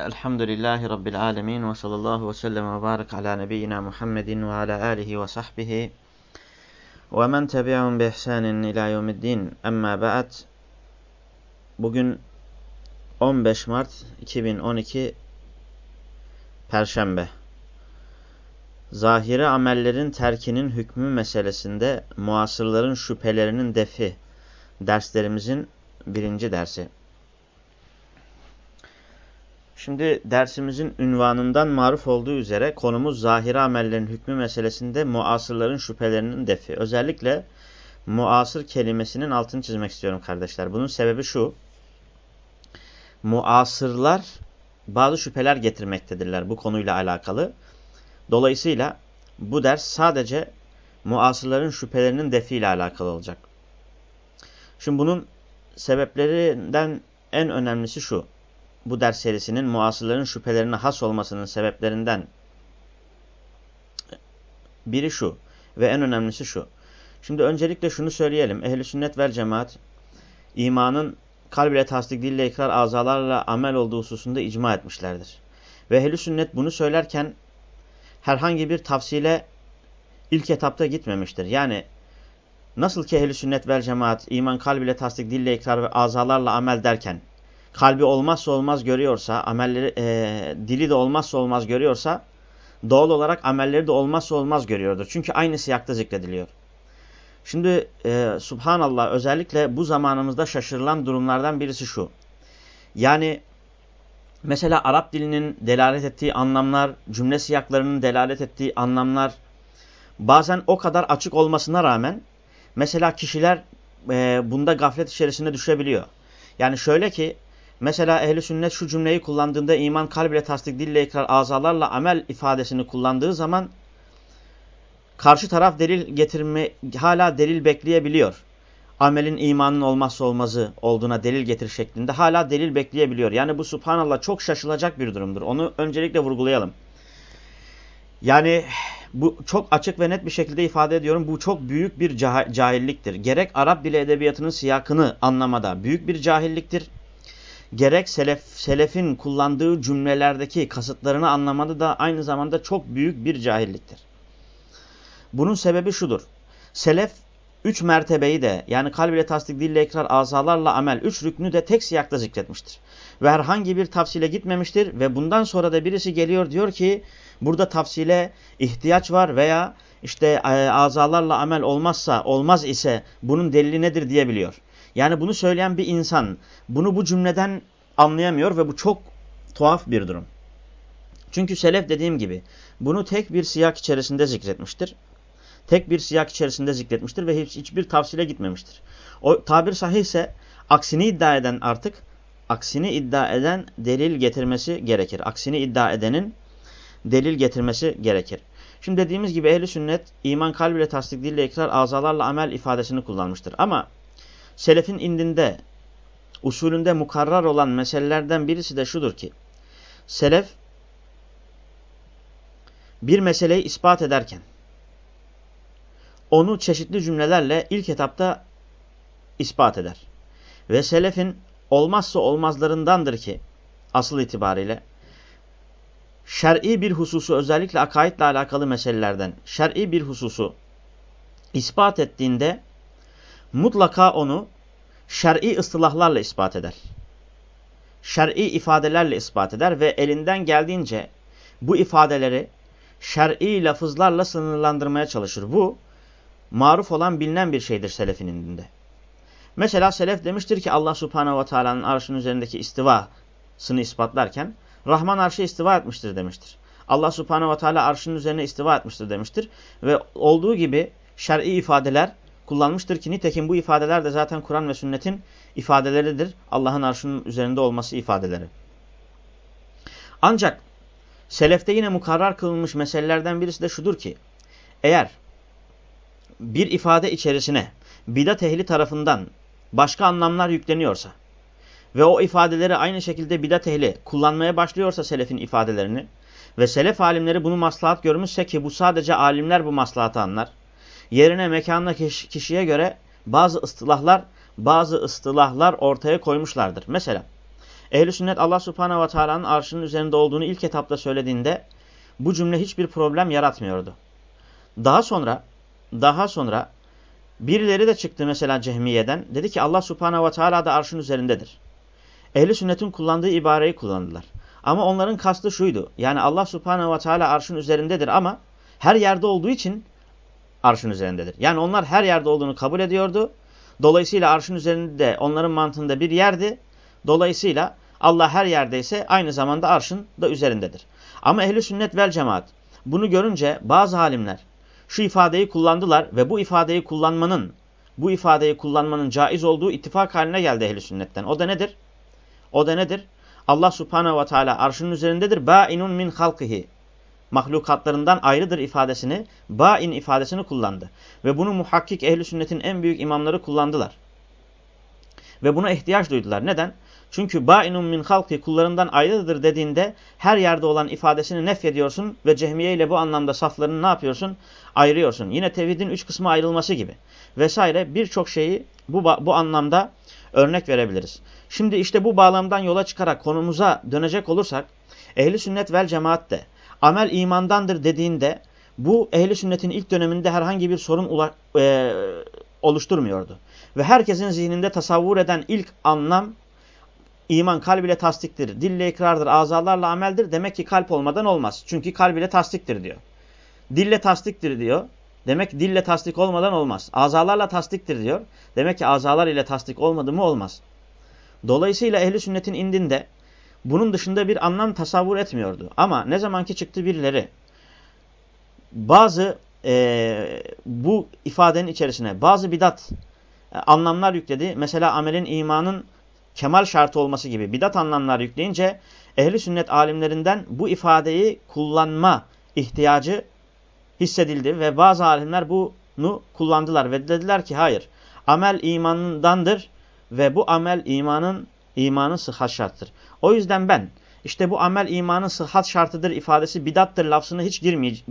Elhamdülillahi Rabbil alemin ve sallallahu ve sellem ve barik ala nebiyyina Muhammedin ve ala alihi ve sahbihi ve men tebi'un bi ihsanin ila yevmiddin. Emma ba'd. Bugün 15 Mart 2012 Perşembe. Zahiri amellerin terkinin hükmü meselesinde muasırların şüphelerinin defi derslerimizin birinci dersi. Şimdi dersimizin ünvanından maruf olduğu üzere konumuz zahiri amellerin hükmü meselesinde muasırların şüphelerinin defi. Özellikle muasır kelimesinin altını çizmek istiyorum kardeşler. Bunun sebebi şu. Muasırlar bazı şüpheler getirmektedirler bu konuyla alakalı. Dolayısıyla bu ders sadece muasırların şüphelerinin defi ile alakalı olacak. Şimdi bunun sebeplerinden en önemlisi şu bu ders serisinin muasırların şüphelerine has olmasının sebeplerinden biri şu ve en önemlisi şu. Şimdi öncelikle şunu söyleyelim. Ehli sünnet vel cemaat imanın kalb ile tasdik, dille ikrar, azalarla amel olduğu hususunda icma etmişlerdir. Ve ehli sünnet bunu söylerken herhangi bir tavsile ilk etapta gitmemiştir. Yani nasıl ki ehli sünnet vel cemaat iman kalb ile tasdik, dille ikrar ve azalarla amel derken kalbi olmazsa olmaz görüyorsa, amelleri e, dili de olmazsa olmaz görüyorsa doğal olarak amelleri de olmazsa olmaz görüyordur. Çünkü aynı siyakta zikrediliyor. Şimdi e, subhanallah özellikle bu zamanımızda şaşırılan durumlardan birisi şu. Yani mesela Arap dilinin delalet ettiği anlamlar, cümle siyaklarının delalet ettiği anlamlar bazen o kadar açık olmasına rağmen mesela kişiler e, bunda gaflet içerisinde düşebiliyor. Yani şöyle ki Mesela ehli sünnet şu cümleyi kullandığında iman kalb tasdik, dille ikrar, azalarla amel ifadesini kullandığı zaman karşı taraf delil getirme hala delil bekleyebiliyor. Amelin imanın olmazsa olmazı olduğuna delil getir şeklinde hala delil bekleyebiliyor. Yani bu subhanallah çok şaşılacak bir durumdur. Onu öncelikle vurgulayalım. Yani bu çok açık ve net bir şekilde ifade ediyorum. Bu çok büyük bir cahilliktir. Gerek Arap dili edebiyatının siyakını anlamada büyük bir cahilliktir gerek selef, selefin kullandığı cümlelerdeki kasıtlarını anlamada da aynı zamanda çok büyük bir cahilliktir. Bunun sebebi şudur. Selef üç mertebeyi de yani kalb ile tasdik, dille ikrar, azalarla amel üç rüknü de tek siyakta zikretmiştir. Ve herhangi bir tafsile gitmemiştir ve bundan sonra da birisi geliyor diyor ki burada tafsile ihtiyaç var veya işte e, azalarla amel olmazsa olmaz ise bunun delili nedir diyebiliyor. Yani bunu söyleyen bir insan bunu bu cümleden anlayamıyor ve bu çok tuhaf bir durum. Çünkü selef dediğim gibi bunu tek bir siyak içerisinde zikretmiştir. Tek bir siyak içerisinde zikretmiştir ve hiç, hiçbir tavsile gitmemiştir. O tabir sahihse aksini iddia eden artık aksini iddia eden delil getirmesi gerekir. Aksini iddia edenin delil getirmesi gerekir. Şimdi dediğimiz gibi ehli sünnet iman kalbiyle tasdik dille ikrar azalarla amel ifadesini kullanmıştır. Ama selefin indinde usulünde mukarrar olan meselelerden birisi de şudur ki selef bir meseleyi ispat ederken onu çeşitli cümlelerle ilk etapta ispat eder. Ve selefin olmazsa olmazlarındandır ki asıl itibariyle şer'i bir hususu özellikle akaidle alakalı meselelerden şer'i bir hususu ispat ettiğinde mutlaka onu şer'i ıstılahlarla ispat eder. Şer'i ifadelerle ispat eder ve elinden geldiğince bu ifadeleri şer'i lafızlarla sınırlandırmaya çalışır. Bu maruf olan bilinen bir şeydir selefin indinde. Mesela selef demiştir ki Allah subhanehu ve teala'nın arşın üzerindeki istivasını ispatlarken Rahman arşı istiva etmiştir demiştir. Allah subhanehu ve teala arşın üzerine istiva etmiştir demiştir. Ve olduğu gibi şer'i ifadeler kullanmıştır ki nitekim bu ifadeler de zaten Kur'an ve sünnetin ifadeleridir. Allah'ın arşının üzerinde olması ifadeleri. Ancak selefte yine mukarrar kılınmış meselelerden birisi de şudur ki eğer bir ifade içerisine bidat ehli tarafından başka anlamlar yükleniyorsa ve o ifadeleri aynı şekilde bidat ehli kullanmaya başlıyorsa selefin ifadelerini ve selef alimleri bunu maslahat görmüşse ki bu sadece alimler bu maslahatı anlar yerine mekanına kişiye göre bazı ıstılahlar bazı ıstılahlar ortaya koymuşlardır. Mesela Ehl-i sünnet Allah subhanehu ve teala'nın arşının üzerinde olduğunu ilk etapta söylediğinde bu cümle hiçbir problem yaratmıyordu. Daha sonra daha sonra birileri de çıktı mesela Cehmiye'den. Dedi ki Allah subhanehu ve teala da arşın üzerindedir. Ehli sünnetin kullandığı ibareyi kullandılar. Ama onların kastı şuydu. Yani Allah subhanehu ve teala arşın üzerindedir ama her yerde olduğu için arşın üzerindedir. Yani onlar her yerde olduğunu kabul ediyordu. Dolayısıyla arşın üzerinde onların mantığında bir yerdi. Dolayısıyla Allah her yerdeyse aynı zamanda arşın da üzerindedir. Ama ehli sünnet vel cemaat bunu görünce bazı halimler şu ifadeyi kullandılar ve bu ifadeyi kullanmanın bu ifadeyi kullanmanın caiz olduğu ittifak haline geldi ehli sünnetten. O da nedir? O da nedir? Allah subhanehu ve teala arşının üzerindedir. Ba'inun min halkihi. Mahlukatlarından ayrıdır ifadesini, ba'in ifadesini kullandı. Ve bunu muhakkik ehli sünnetin en büyük imamları kullandılar. Ve buna ihtiyaç duydular. Neden? Çünkü ba'inun min halki kullarından ayrıdır dediğinde her yerde olan ifadesini nef ediyorsun ve cehmiye ile bu anlamda saflarını ne yapıyorsun? Ayırıyorsun. Yine tevhidin üç kısmı ayrılması gibi. Vesaire birçok şeyi bu, bu anlamda örnek verebiliriz. Şimdi işte bu bağlamdan yola çıkarak konumuza dönecek olursak ehli sünnet vel cemaat de amel imandandır dediğinde bu ehli sünnetin ilk döneminde herhangi bir sorun e, oluşturmuyordu. Ve herkesin zihninde tasavvur eden ilk anlam iman kalb ile tasdiktir, dille ikrardır, azalarla ameldir. Demek ki kalp olmadan olmaz. Çünkü kalb ile tasdiktir diyor. Dille tasdiktir diyor. Demek dille tasdik olmadan olmaz. Azalarla tasdiktir diyor. Demek ki azalar ile tasdik olmadı mı olmaz. Dolayısıyla ehli sünnetin indinde bunun dışında bir anlam tasavvur etmiyordu. Ama ne zamanki çıktı birileri bazı e, bu ifadenin içerisine bazı bidat e, anlamlar yükledi. Mesela amelin imanın kemal şartı olması gibi bidat anlamlar yükleyince ehli sünnet alimlerinden bu ifadeyi kullanma ihtiyacı hissedildi ve bazı alimler bunu kullandılar ve dediler ki hayır amel imandandır ve bu amel imanın imanın sıhhat şartıdır. O yüzden ben işte bu amel imanın sıhhat şartıdır ifadesi bidattır lafzına hiç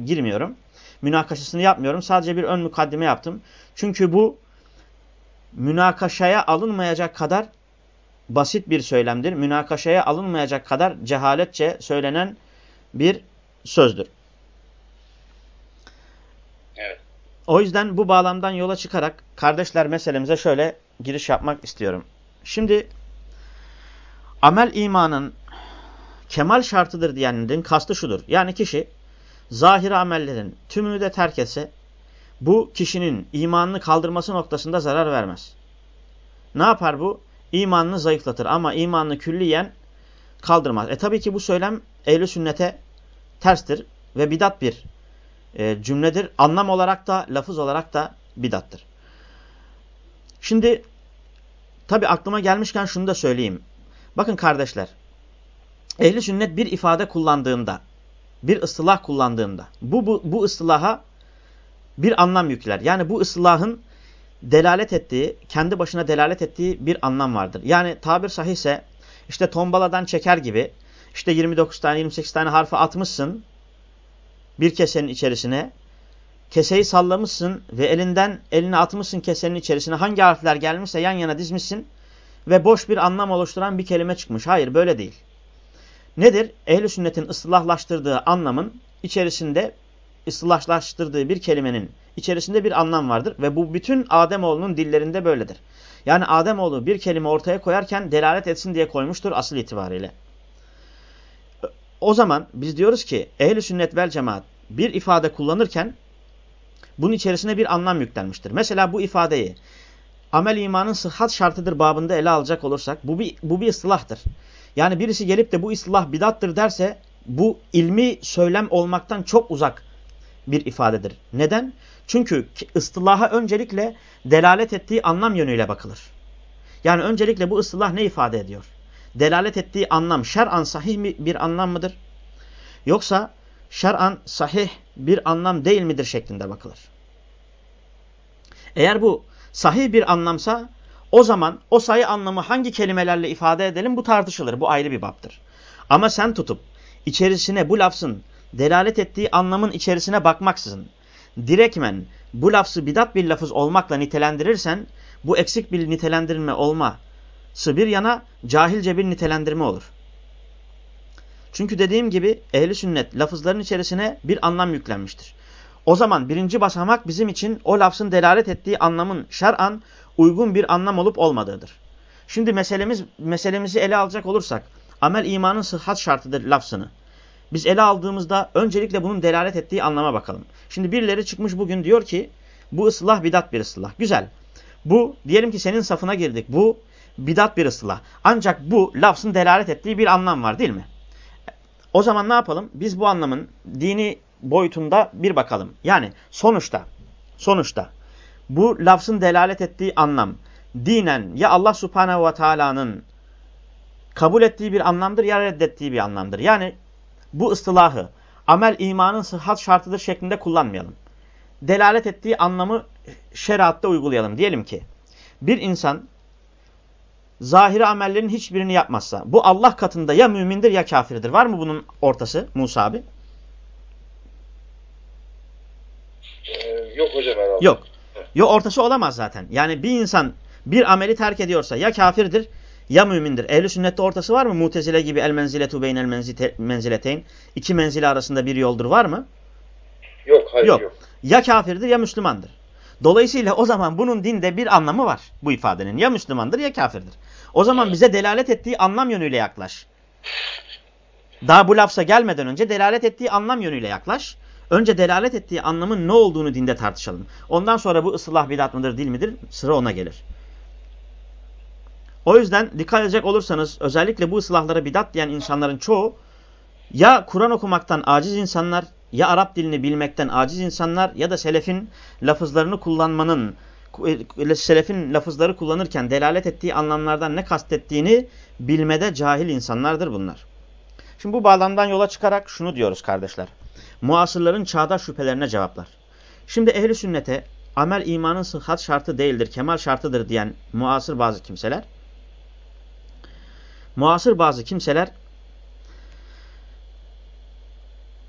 girmiyorum. Münakaşasını yapmıyorum. Sadece bir ön mukaddime yaptım. Çünkü bu münakaşaya alınmayacak kadar basit bir söylemdir. Münakaşaya alınmayacak kadar cehaletçe söylenen bir sözdür. Evet. O yüzden bu bağlamdan yola çıkarak kardeşler meselemize şöyle giriş yapmak istiyorum. Şimdi amel imanın kemal şartıdır diyenlerin kastı şudur. Yani kişi zahir amellerin tümünü de terk etse bu kişinin imanını kaldırması noktasında zarar vermez. Ne yapar bu? İmanını zayıflatır ama imanını külliyen kaldırmaz. E tabii ki bu söylem ehl sünnete terstir ve bidat bir e, cümledir. Anlam olarak da lafız olarak da bidattır. Şimdi tabi aklıma gelmişken şunu da söyleyeyim. Bakın kardeşler. Ehli sünnet bir ifade kullandığında, bir ıslah kullandığında bu, bu, bu ıslaha bir anlam yükler. Yani bu ıslahın delalet ettiği, kendi başına delalet ettiği bir anlam vardır. Yani tabir sahihse işte tombaladan çeker gibi işte 29 tane 28 tane harfi atmışsın bir kesenin içerisine. Keseyi sallamışsın ve elinden eline atmışsın kesenin içerisine. Hangi harfler gelmişse yan yana dizmişsin ve boş bir anlam oluşturan bir kelime çıkmış. Hayır böyle değil. Nedir? Ehl-i sünnetin ıslahlaştırdığı anlamın içerisinde ıslahlaştırdığı bir kelimenin içerisinde bir anlam vardır. Ve bu bütün Ademoğlunun dillerinde böyledir. Yani Ademoğlu bir kelime ortaya koyarken delalet etsin diye koymuştur asıl itibariyle. O zaman biz diyoruz ki ehli sünnet vel cemaat bir ifade kullanırken bunun içerisine bir anlam yüklenmiştir. Mesela bu ifadeyi amel imanın sıhhat şartıdır babında ele alacak olursak bu bir, bu bir ıslahtır. Yani birisi gelip de bu ıslah bidattır derse bu ilmi söylem olmaktan çok uzak bir ifadedir. Neden? Çünkü ıstılaha öncelikle delalet ettiği anlam yönüyle bakılır. Yani öncelikle bu ıslah ne ifade ediyor? Delalet ettiği anlam şer'an sahih bir anlam mıdır? Yoksa şer'an sahih bir anlam değil midir şeklinde bakılır. Eğer bu sahih bir anlamsa o zaman o sayı anlamı hangi kelimelerle ifade edelim bu tartışılır. Bu ayrı bir baptır. Ama sen tutup içerisine bu lafzın delalet ettiği anlamın içerisine bakmaksızın direkmen bu lafzı bidat bir lafız olmakla nitelendirirsen bu eksik bir nitelendirme olma bir yana cahilce bir nitelendirme olur. Çünkü dediğim gibi ehli sünnet lafızların içerisine bir anlam yüklenmiştir. O zaman birinci basamak bizim için o lafzın delalet ettiği anlamın şer'an uygun bir anlam olup olmadığıdır. Şimdi meselemiz meselemizi ele alacak olursak amel imanın sıhhat şartıdır lafzını. Biz ele aldığımızda öncelikle bunun delalet ettiği anlama bakalım. Şimdi birileri çıkmış bugün diyor ki bu ıslah bidat bir ıslah. Güzel. Bu diyelim ki senin safına girdik. Bu bidat bir ıslah. Ancak bu lafzın delalet ettiği bir anlam var değil mi? O zaman ne yapalım? Biz bu anlamın dini boyutunda bir bakalım. Yani sonuçta sonuçta bu lafzın delalet ettiği anlam dinen ya Allah subhanehu ve teala'nın kabul ettiği bir anlamdır ya reddettiği bir anlamdır. Yani bu ıstılahı amel imanın sıhhat şartıdır şeklinde kullanmayalım. Delalet ettiği anlamı şeriatta uygulayalım. Diyelim ki bir insan zahiri amellerin hiçbirini yapmazsa bu Allah katında ya mümindir ya kafirdir. Var mı bunun ortası Musa abi? Ee, yok hocam herhalde. Yok. Yok ortası olamaz zaten. Yani bir insan bir ameli terk ediyorsa ya kafirdir ya mümindir. Ehli sünnette ortası var mı? Mutezile gibi el menziletu beynel menzileteyn. İki menzile arasında bir yoldur var mı? Yok hayır yok. yok. Ya kafirdir ya Müslümandır. Dolayısıyla o zaman bunun dinde bir anlamı var bu ifadenin. Ya Müslümandır ya kafirdir. O zaman bize delalet ettiği anlam yönüyle yaklaş. Daha bu lafza gelmeden önce delalet ettiği anlam yönüyle yaklaş. Önce delalet ettiği anlamın ne olduğunu dinde tartışalım. Ondan sonra bu ıslah bidat mıdır değil midir sıra ona gelir. O yüzden dikkat edecek olursanız özellikle bu ıslahlara bidat diyen insanların çoğu ya Kur'an okumaktan aciz insanlar ya Arap dilini bilmekten aciz insanlar ya da selefin lafızlarını kullanmanın e, selefin lafızları kullanırken delalet ettiği anlamlardan ne kastettiğini bilmede cahil insanlardır bunlar. Şimdi bu bağlamdan yola çıkarak şunu diyoruz kardeşler. Muasırların çağdaş şüphelerine cevaplar. Şimdi ehli sünnete amel imanın sıhhat şartı değildir, kemal şartıdır diyen muasır bazı kimseler muasır bazı kimseler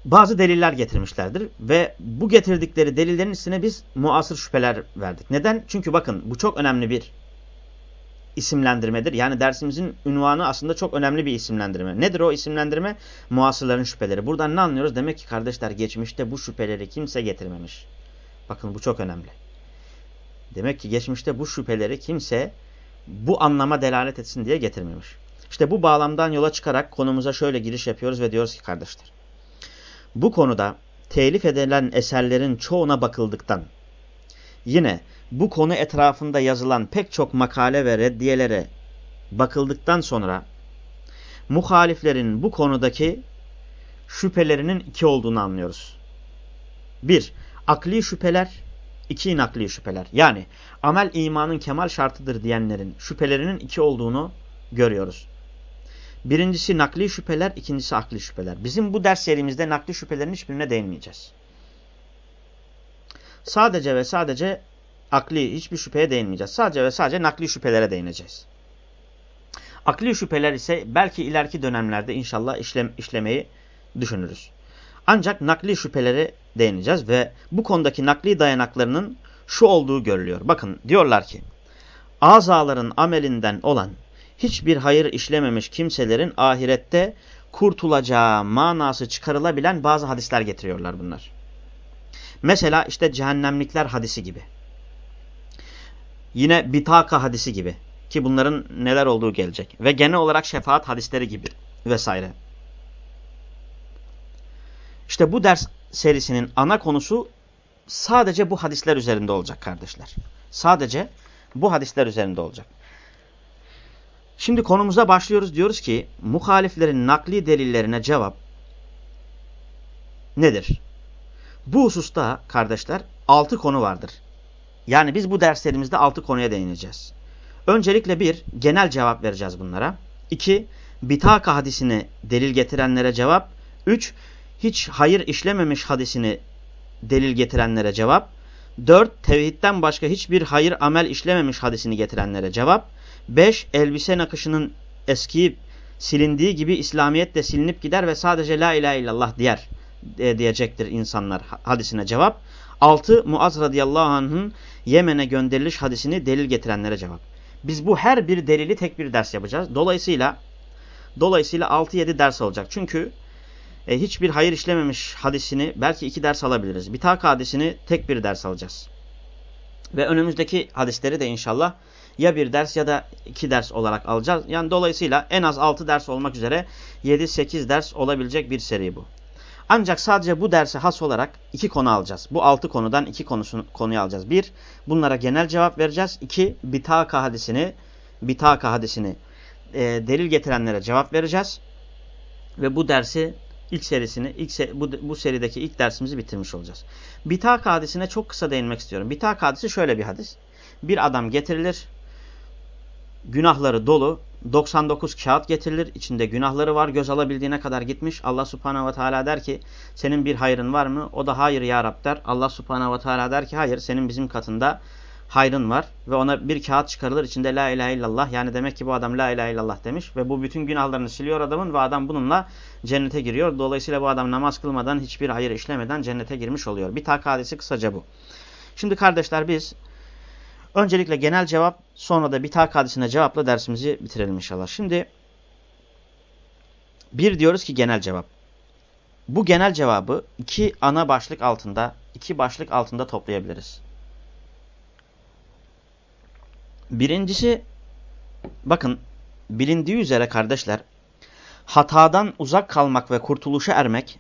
bazı deliller getirmişlerdir ve bu getirdikleri delillerin üstüne biz muasır şüpheler verdik. Neden? Çünkü bakın bu çok önemli bir isimlendirmedir. Yani dersimizin ünvanı aslında çok önemli bir isimlendirme. Nedir o isimlendirme? Muasırların şüpheleri. Buradan ne anlıyoruz? Demek ki kardeşler geçmişte bu şüpheleri kimse getirmemiş. Bakın bu çok önemli. Demek ki geçmişte bu şüpheleri kimse bu anlama delalet etsin diye getirmemiş. İşte bu bağlamdan yola çıkarak konumuza şöyle giriş yapıyoruz ve diyoruz ki kardeşler. Bu konuda telif edilen eserlerin çoğuna bakıldıktan, yine bu konu etrafında yazılan pek çok makale ve reddiyelere bakıldıktan sonra, muhaliflerin bu konudaki şüphelerinin iki olduğunu anlıyoruz. Bir, akli şüpheler, iki nakli şüpheler. Yani amel imanın kemal şartıdır diyenlerin şüphelerinin iki olduğunu görüyoruz. Birincisi nakli şüpheler, ikincisi akli şüpheler. Bizim bu ders serimizde nakli şüphelerin hiçbirine değinmeyeceğiz. Sadece ve sadece akli hiçbir şüpheye değinmeyeceğiz. Sadece ve sadece nakli şüphelere değineceğiz. Akli şüpheler ise belki ileriki dönemlerde inşallah işlem, işlemeyi düşünürüz. Ancak nakli şüphelere değineceğiz ve bu konudaki nakli dayanaklarının şu olduğu görülüyor. Bakın diyorlar ki azaların amelinden olan hiçbir hayır işlememiş kimselerin ahirette kurtulacağı manası çıkarılabilen bazı hadisler getiriyorlar bunlar. Mesela işte cehennemlikler hadisi gibi. Yine bitaka hadisi gibi. Ki bunların neler olduğu gelecek. Ve genel olarak şefaat hadisleri gibi vesaire. İşte bu ders serisinin ana konusu sadece bu hadisler üzerinde olacak kardeşler. Sadece bu hadisler üzerinde olacak. Şimdi konumuza başlıyoruz. Diyoruz ki muhaliflerin nakli delillerine cevap nedir? Bu hususta kardeşler altı konu vardır. Yani biz bu derslerimizde altı konuya değineceğiz. Öncelikle bir, genel cevap vereceğiz bunlara. İki, bitaka hadisini delil getirenlere cevap. Üç, hiç hayır işlememiş hadisini delil getirenlere cevap. Dört, tevhidden başka hiçbir hayır amel işlememiş hadisini getirenlere cevap. 5. Elbise nakışının eskiyip silindiği gibi İslamiyet de silinip gider ve sadece la ilahe illallah e, diyecektir insanlar hadisine cevap. 6. Muaz radıyallahu anh'ın Yemen'e gönderiliş hadisini delil getirenlere cevap. Biz bu her bir delili tek bir ders yapacağız. Dolayısıyla dolayısıyla 6-7 ders olacak. Çünkü e, hiçbir hayır işlememiş hadisini belki iki ders alabiliriz. Bitak hadisini tek bir ders alacağız. Ve önümüzdeki hadisleri de inşallah ya bir ders ya da iki ders olarak alacağız. Yani dolayısıyla en az 6 ders olmak üzere 7-8 ders olabilecek bir seri bu. Ancak sadece bu derse has olarak iki konu alacağız. Bu altı konudan iki konusunu, konuyu alacağız. Bir, bunlara genel cevap vereceğiz. İki, bitaka hadisini, bitaka hadisini e, delil getirenlere cevap vereceğiz. Ve bu dersi ilk serisini, ilk se bu, bu serideki ilk dersimizi bitirmiş olacağız. Bitaka hadisine çok kısa değinmek istiyorum. Bitaka hadisi şöyle bir hadis. Bir adam getirilir, günahları dolu, 99 kağıt getirilir. İçinde günahları var. Göz alabildiğine kadar gitmiş. Allah subhanehu ve teala der ki senin bir hayrın var mı? O da hayır ya Rab der. Allah subhanehu ve teala der ki hayır senin bizim katında hayrın var. Ve ona bir kağıt çıkarılır. içinde la ilahe illallah. Yani demek ki bu adam la ilahe illallah demiş. Ve bu bütün günahlarını siliyor adamın ve adam bununla cennete giriyor. Dolayısıyla bu adam namaz kılmadan hiçbir hayır işlemeden cennete girmiş oluyor. Bir tak kısaca bu. Şimdi kardeşler biz Öncelikle genel cevap sonra da bitak hadisine cevapla dersimizi bitirelim inşallah. Şimdi bir diyoruz ki genel cevap. Bu genel cevabı iki ana başlık altında, iki başlık altında toplayabiliriz. Birincisi, bakın bilindiği üzere kardeşler, hatadan uzak kalmak ve kurtuluşa ermek,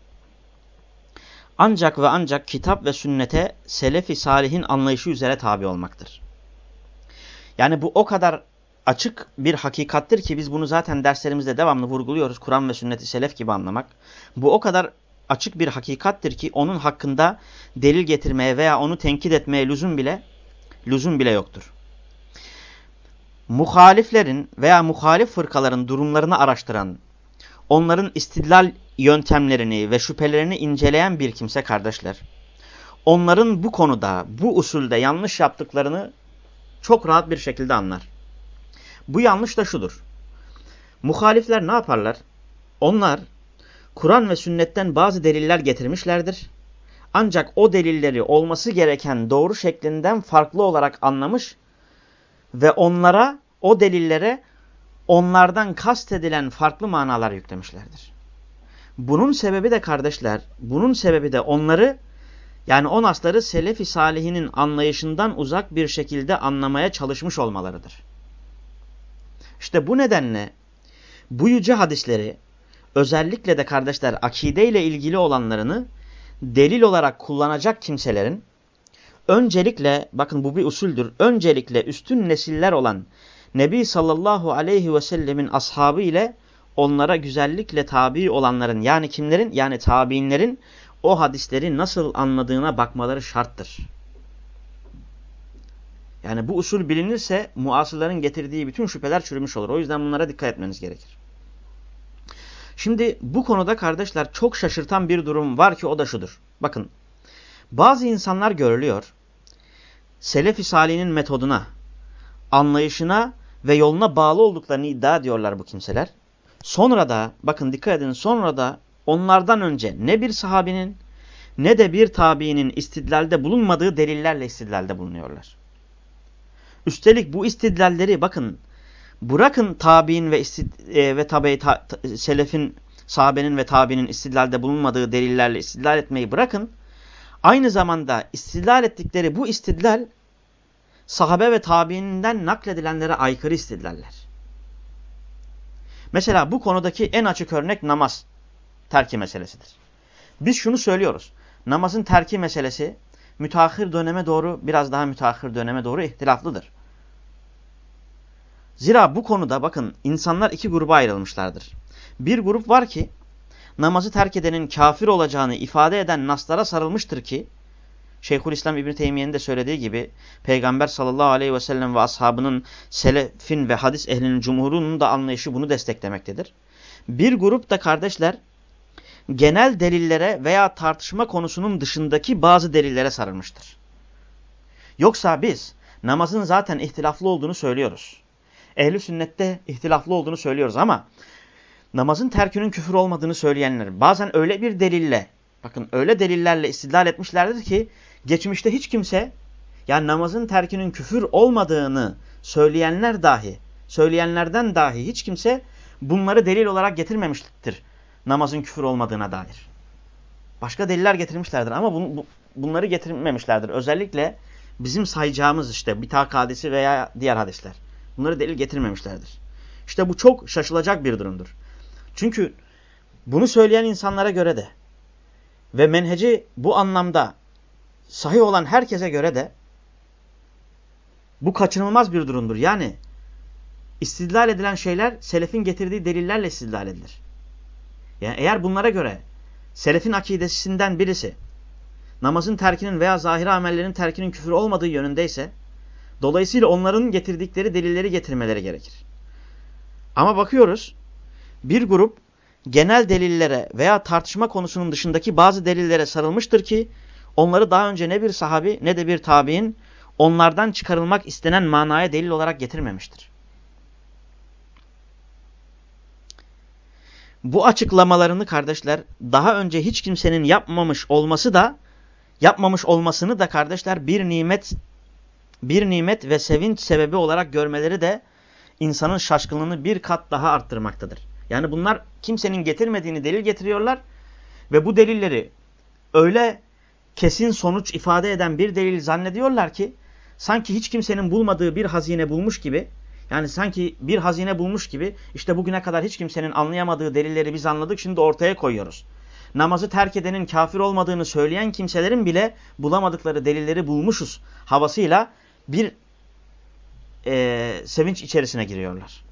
ancak ve ancak kitap ve sünnete selefi salihin anlayışı üzere tabi olmaktır. Yani bu o kadar açık bir hakikattir ki biz bunu zaten derslerimizde devamlı vurguluyoruz. Kur'an ve sünneti selef gibi anlamak. Bu o kadar açık bir hakikattir ki onun hakkında delil getirmeye veya onu tenkit etmeye lüzum bile lüzum bile yoktur. Muhaliflerin veya muhalif fırkaların durumlarını araştıran, onların istidlal yöntemlerini ve şüphelerini inceleyen bir kimse kardeşler, onların bu konuda, bu usulde yanlış yaptıklarını çok rahat bir şekilde anlar. Bu yanlış da şudur. Muhalifler ne yaparlar? Onlar Kur'an ve sünnetten bazı deliller getirmişlerdir. Ancak o delilleri olması gereken doğru şeklinden farklı olarak anlamış ve onlara, o delillere onlardan kastedilen farklı manalar yüklemişlerdir. Bunun sebebi de kardeşler, bunun sebebi de onları yani o nasları Selefi Salihinin anlayışından uzak bir şekilde anlamaya çalışmış olmalarıdır. İşte bu nedenle bu yüce hadisleri özellikle de kardeşler akide ile ilgili olanlarını delil olarak kullanacak kimselerin öncelikle bakın bu bir usuldür. Öncelikle üstün nesiller olan Nebi sallallahu aleyhi ve sellemin ashabı ile onlara güzellikle tabi olanların yani kimlerin yani tabiinlerin o hadisleri nasıl anladığına bakmaları şarttır. Yani bu usul bilinirse muasırların getirdiği bütün şüpheler çürümüş olur. O yüzden bunlara dikkat etmeniz gerekir. Şimdi bu konuda kardeşler çok şaşırtan bir durum var ki o da şudur. Bakın bazı insanlar görülüyor. Selefi Salih'in metoduna, anlayışına ve yoluna bağlı olduklarını iddia ediyorlar bu kimseler. Sonra da bakın dikkat edin sonra da onlardan önce ne bir sahabinin ne de bir tabiinin istidlalde bulunmadığı delillerle istidlalde bulunuyorlar. Üstelik bu istidlalleri bakın bırakın tabiin ve, istid, e, ve tabi ta, selefin sahabenin ve tabinin istidlalde bulunmadığı delillerle istidlal etmeyi bırakın. Aynı zamanda istidlal ettikleri bu istidlal sahabe ve tabiinden nakledilenlere aykırı istidlaller. Mesela bu konudaki en açık örnek namaz terki meselesidir. Biz şunu söylüyoruz. Namazın terki meselesi müteahhir döneme doğru biraz daha müteahhir döneme doğru ihtilaflıdır. Zira bu konuda bakın insanlar iki gruba ayrılmışlardır. Bir grup var ki namazı terk edenin kafir olacağını ifade eden naslara sarılmıştır ki Şeyhülislam İbn Teymiye'nin de söylediği gibi Peygamber sallallahu aleyhi ve sellem ve ashabının selefin ve hadis ehlinin cumhurunun da anlayışı bunu desteklemektedir. Bir grup da kardeşler genel delillere veya tartışma konusunun dışındaki bazı delillere sarılmıştır. Yoksa biz namazın zaten ihtilaflı olduğunu söylüyoruz. Ehli sünnette ihtilaflı olduğunu söylüyoruz ama namazın terkünün küfür olmadığını söyleyenler bazen öyle bir delille bakın öyle delillerle istidlal etmişlerdir ki geçmişte hiç kimse yani namazın terkinin küfür olmadığını söyleyenler dahi, söyleyenlerden dahi hiç kimse bunları delil olarak getirmemiştir namazın küfür olmadığına dair. Başka deliller getirmişlerdir ama bunu, bu, bunları getirmemişlerdir. Özellikle bizim sayacağımız işte bitak hadisi veya diğer hadisler. Bunları delil getirmemişlerdir. İşte bu çok şaşılacak bir durumdur. Çünkü bunu söyleyen insanlara göre de ve menheci bu anlamda sahih olan herkese göre de bu kaçınılmaz bir durumdur. Yani istidlal edilen şeyler selefin getirdiği delillerle istidlal edilir. Yani eğer bunlara göre selefin akidesinden birisi namazın terkinin veya zahiri amellerin terkinin küfür olmadığı yönündeyse dolayısıyla onların getirdikleri delilleri getirmeleri gerekir. Ama bakıyoruz bir grup genel delillere veya tartışma konusunun dışındaki bazı delillere sarılmıştır ki onları daha önce ne bir sahabi ne de bir tabi'in onlardan çıkarılmak istenen manaya delil olarak getirmemiştir. Bu açıklamalarını kardeşler daha önce hiç kimsenin yapmamış olması da yapmamış olmasını da kardeşler bir nimet bir nimet ve sevinç sebebi olarak görmeleri de insanın şaşkınlığını bir kat daha arttırmaktadır. Yani bunlar kimsenin getirmediğini delil getiriyorlar ve bu delilleri öyle kesin sonuç ifade eden bir delil zannediyorlar ki sanki hiç kimsenin bulmadığı bir hazine bulmuş gibi yani sanki bir hazine bulmuş gibi işte bugüne kadar hiç kimsenin anlayamadığı delilleri biz anladık şimdi ortaya koyuyoruz. Namazı terk edenin kafir olmadığını söyleyen kimselerin bile bulamadıkları delilleri bulmuşuz havasıyla bir e, sevinç içerisine giriyorlar.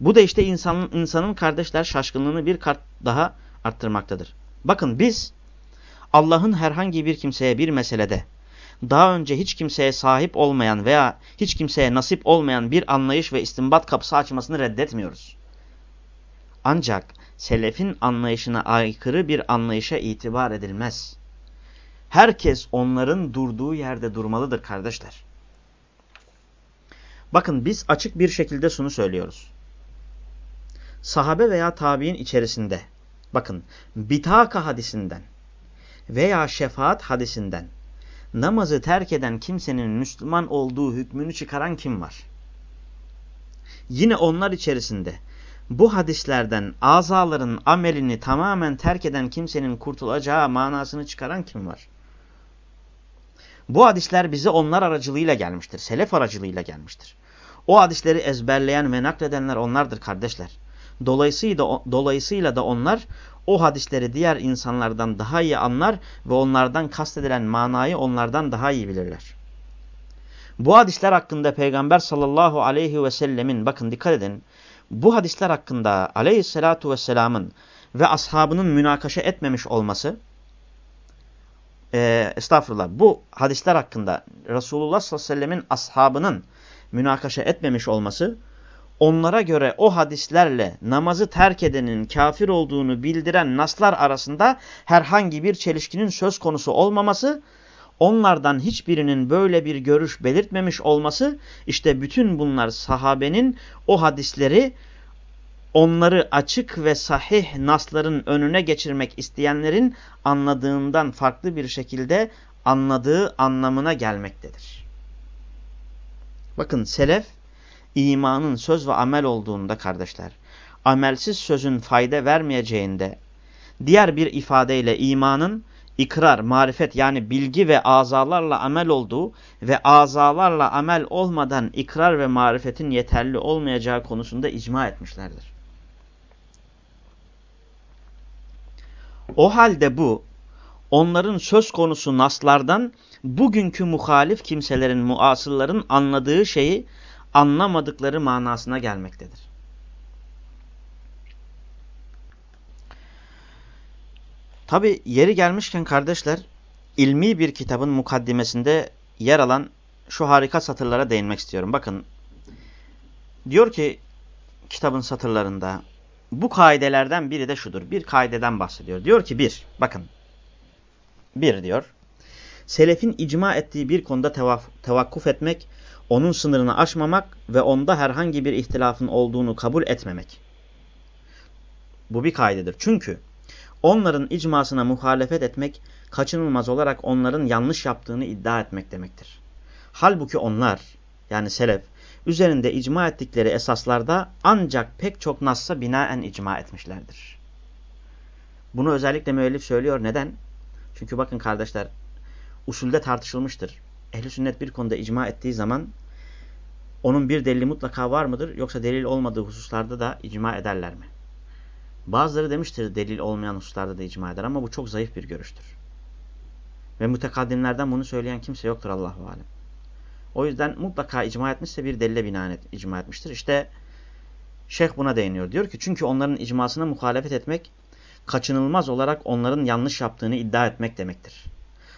Bu da işte insanın, insanın kardeşler şaşkınlığını bir kat daha arttırmaktadır. Bakın biz Allah'ın herhangi bir kimseye bir meselede daha önce hiç kimseye sahip olmayan veya hiç kimseye nasip olmayan bir anlayış ve istinbat kapısı açmasını reddetmiyoruz. Ancak selefin anlayışına aykırı bir anlayışa itibar edilmez. Herkes onların durduğu yerde durmalıdır kardeşler. Bakın biz açık bir şekilde şunu söylüyoruz. Sahabe veya tabi'in içerisinde bakın bitaka hadisinden veya şefaat hadisinden namazı terk eden kimsenin Müslüman olduğu hükmünü çıkaran kim var? Yine onlar içerisinde bu hadislerden azaların amelini tamamen terk eden kimsenin kurtulacağı manasını çıkaran kim var? Bu hadisler bize onlar aracılığıyla gelmiştir. Selef aracılığıyla gelmiştir. O hadisleri ezberleyen ve nakledenler onlardır kardeşler. Dolayısıyla, dolayısıyla da onlar o hadisleri diğer insanlardan daha iyi anlar ve onlardan kastedilen manayı onlardan daha iyi bilirler. Bu hadisler hakkında Peygamber sallallahu aleyhi ve sellemin bakın dikkat edin. Bu hadisler hakkında aleyhissalatu vesselamın ve ashabının münakaşa etmemiş olması e, estağfurullah bu hadisler hakkında Resulullah sallallahu aleyhi ve sellemin ashabının münakaşa etmemiş olması onlara göre o hadislerle namazı terk edenin kafir olduğunu bildiren naslar arasında herhangi bir çelişkinin söz konusu olmaması, onlardan hiçbirinin böyle bir görüş belirtmemiş olması, işte bütün bunlar sahabenin o hadisleri onları açık ve sahih nasların önüne geçirmek isteyenlerin anladığından farklı bir şekilde anladığı anlamına gelmektedir. Bakın selef imanın söz ve amel olduğunda kardeşler, amelsiz sözün fayda vermeyeceğinde, diğer bir ifadeyle imanın ikrar, marifet yani bilgi ve azalarla amel olduğu ve azalarla amel olmadan ikrar ve marifetin yeterli olmayacağı konusunda icma etmişlerdir. O halde bu, onların söz konusu naslardan bugünkü muhalif kimselerin, muasırların anladığı şeyi anlamadıkları manasına gelmektedir. Tabi yeri gelmişken kardeşler ilmi bir kitabın mukaddimesinde yer alan şu harika satırlara değinmek istiyorum. Bakın diyor ki kitabın satırlarında bu kaidelerden biri de şudur. Bir kaideden bahsediyor. Diyor ki bir bakın bir diyor selefin icma ettiği bir konuda tevakkuf etmek onun sınırını aşmamak ve onda herhangi bir ihtilafın olduğunu kabul etmemek. Bu bir kaydedir. Çünkü onların icmasına muhalefet etmek kaçınılmaz olarak onların yanlış yaptığını iddia etmek demektir. Halbuki onlar yani selef üzerinde icma ettikleri esaslarda ancak pek çok nassa binaen icma etmişlerdir. Bunu özellikle müellif söylüyor. Neden? Çünkü bakın kardeşler usulde tartışılmıştır. Ehli sünnet bir konuda icma ettiği zaman onun bir delili mutlaka var mıdır yoksa delil olmadığı hususlarda da icma ederler mi? Bazıları demiştir delil olmayan hususlarda da icma eder ama bu çok zayıf bir görüştür. Ve mütekaddimlerden bunu söyleyen kimse yoktur Allahu alem. O yüzden mutlaka icma etmişse bir delile binaen et, icma etmiştir. İşte şeyh buna değiniyor. Diyor ki çünkü onların icmasına muhalefet etmek kaçınılmaz olarak onların yanlış yaptığını iddia etmek demektir.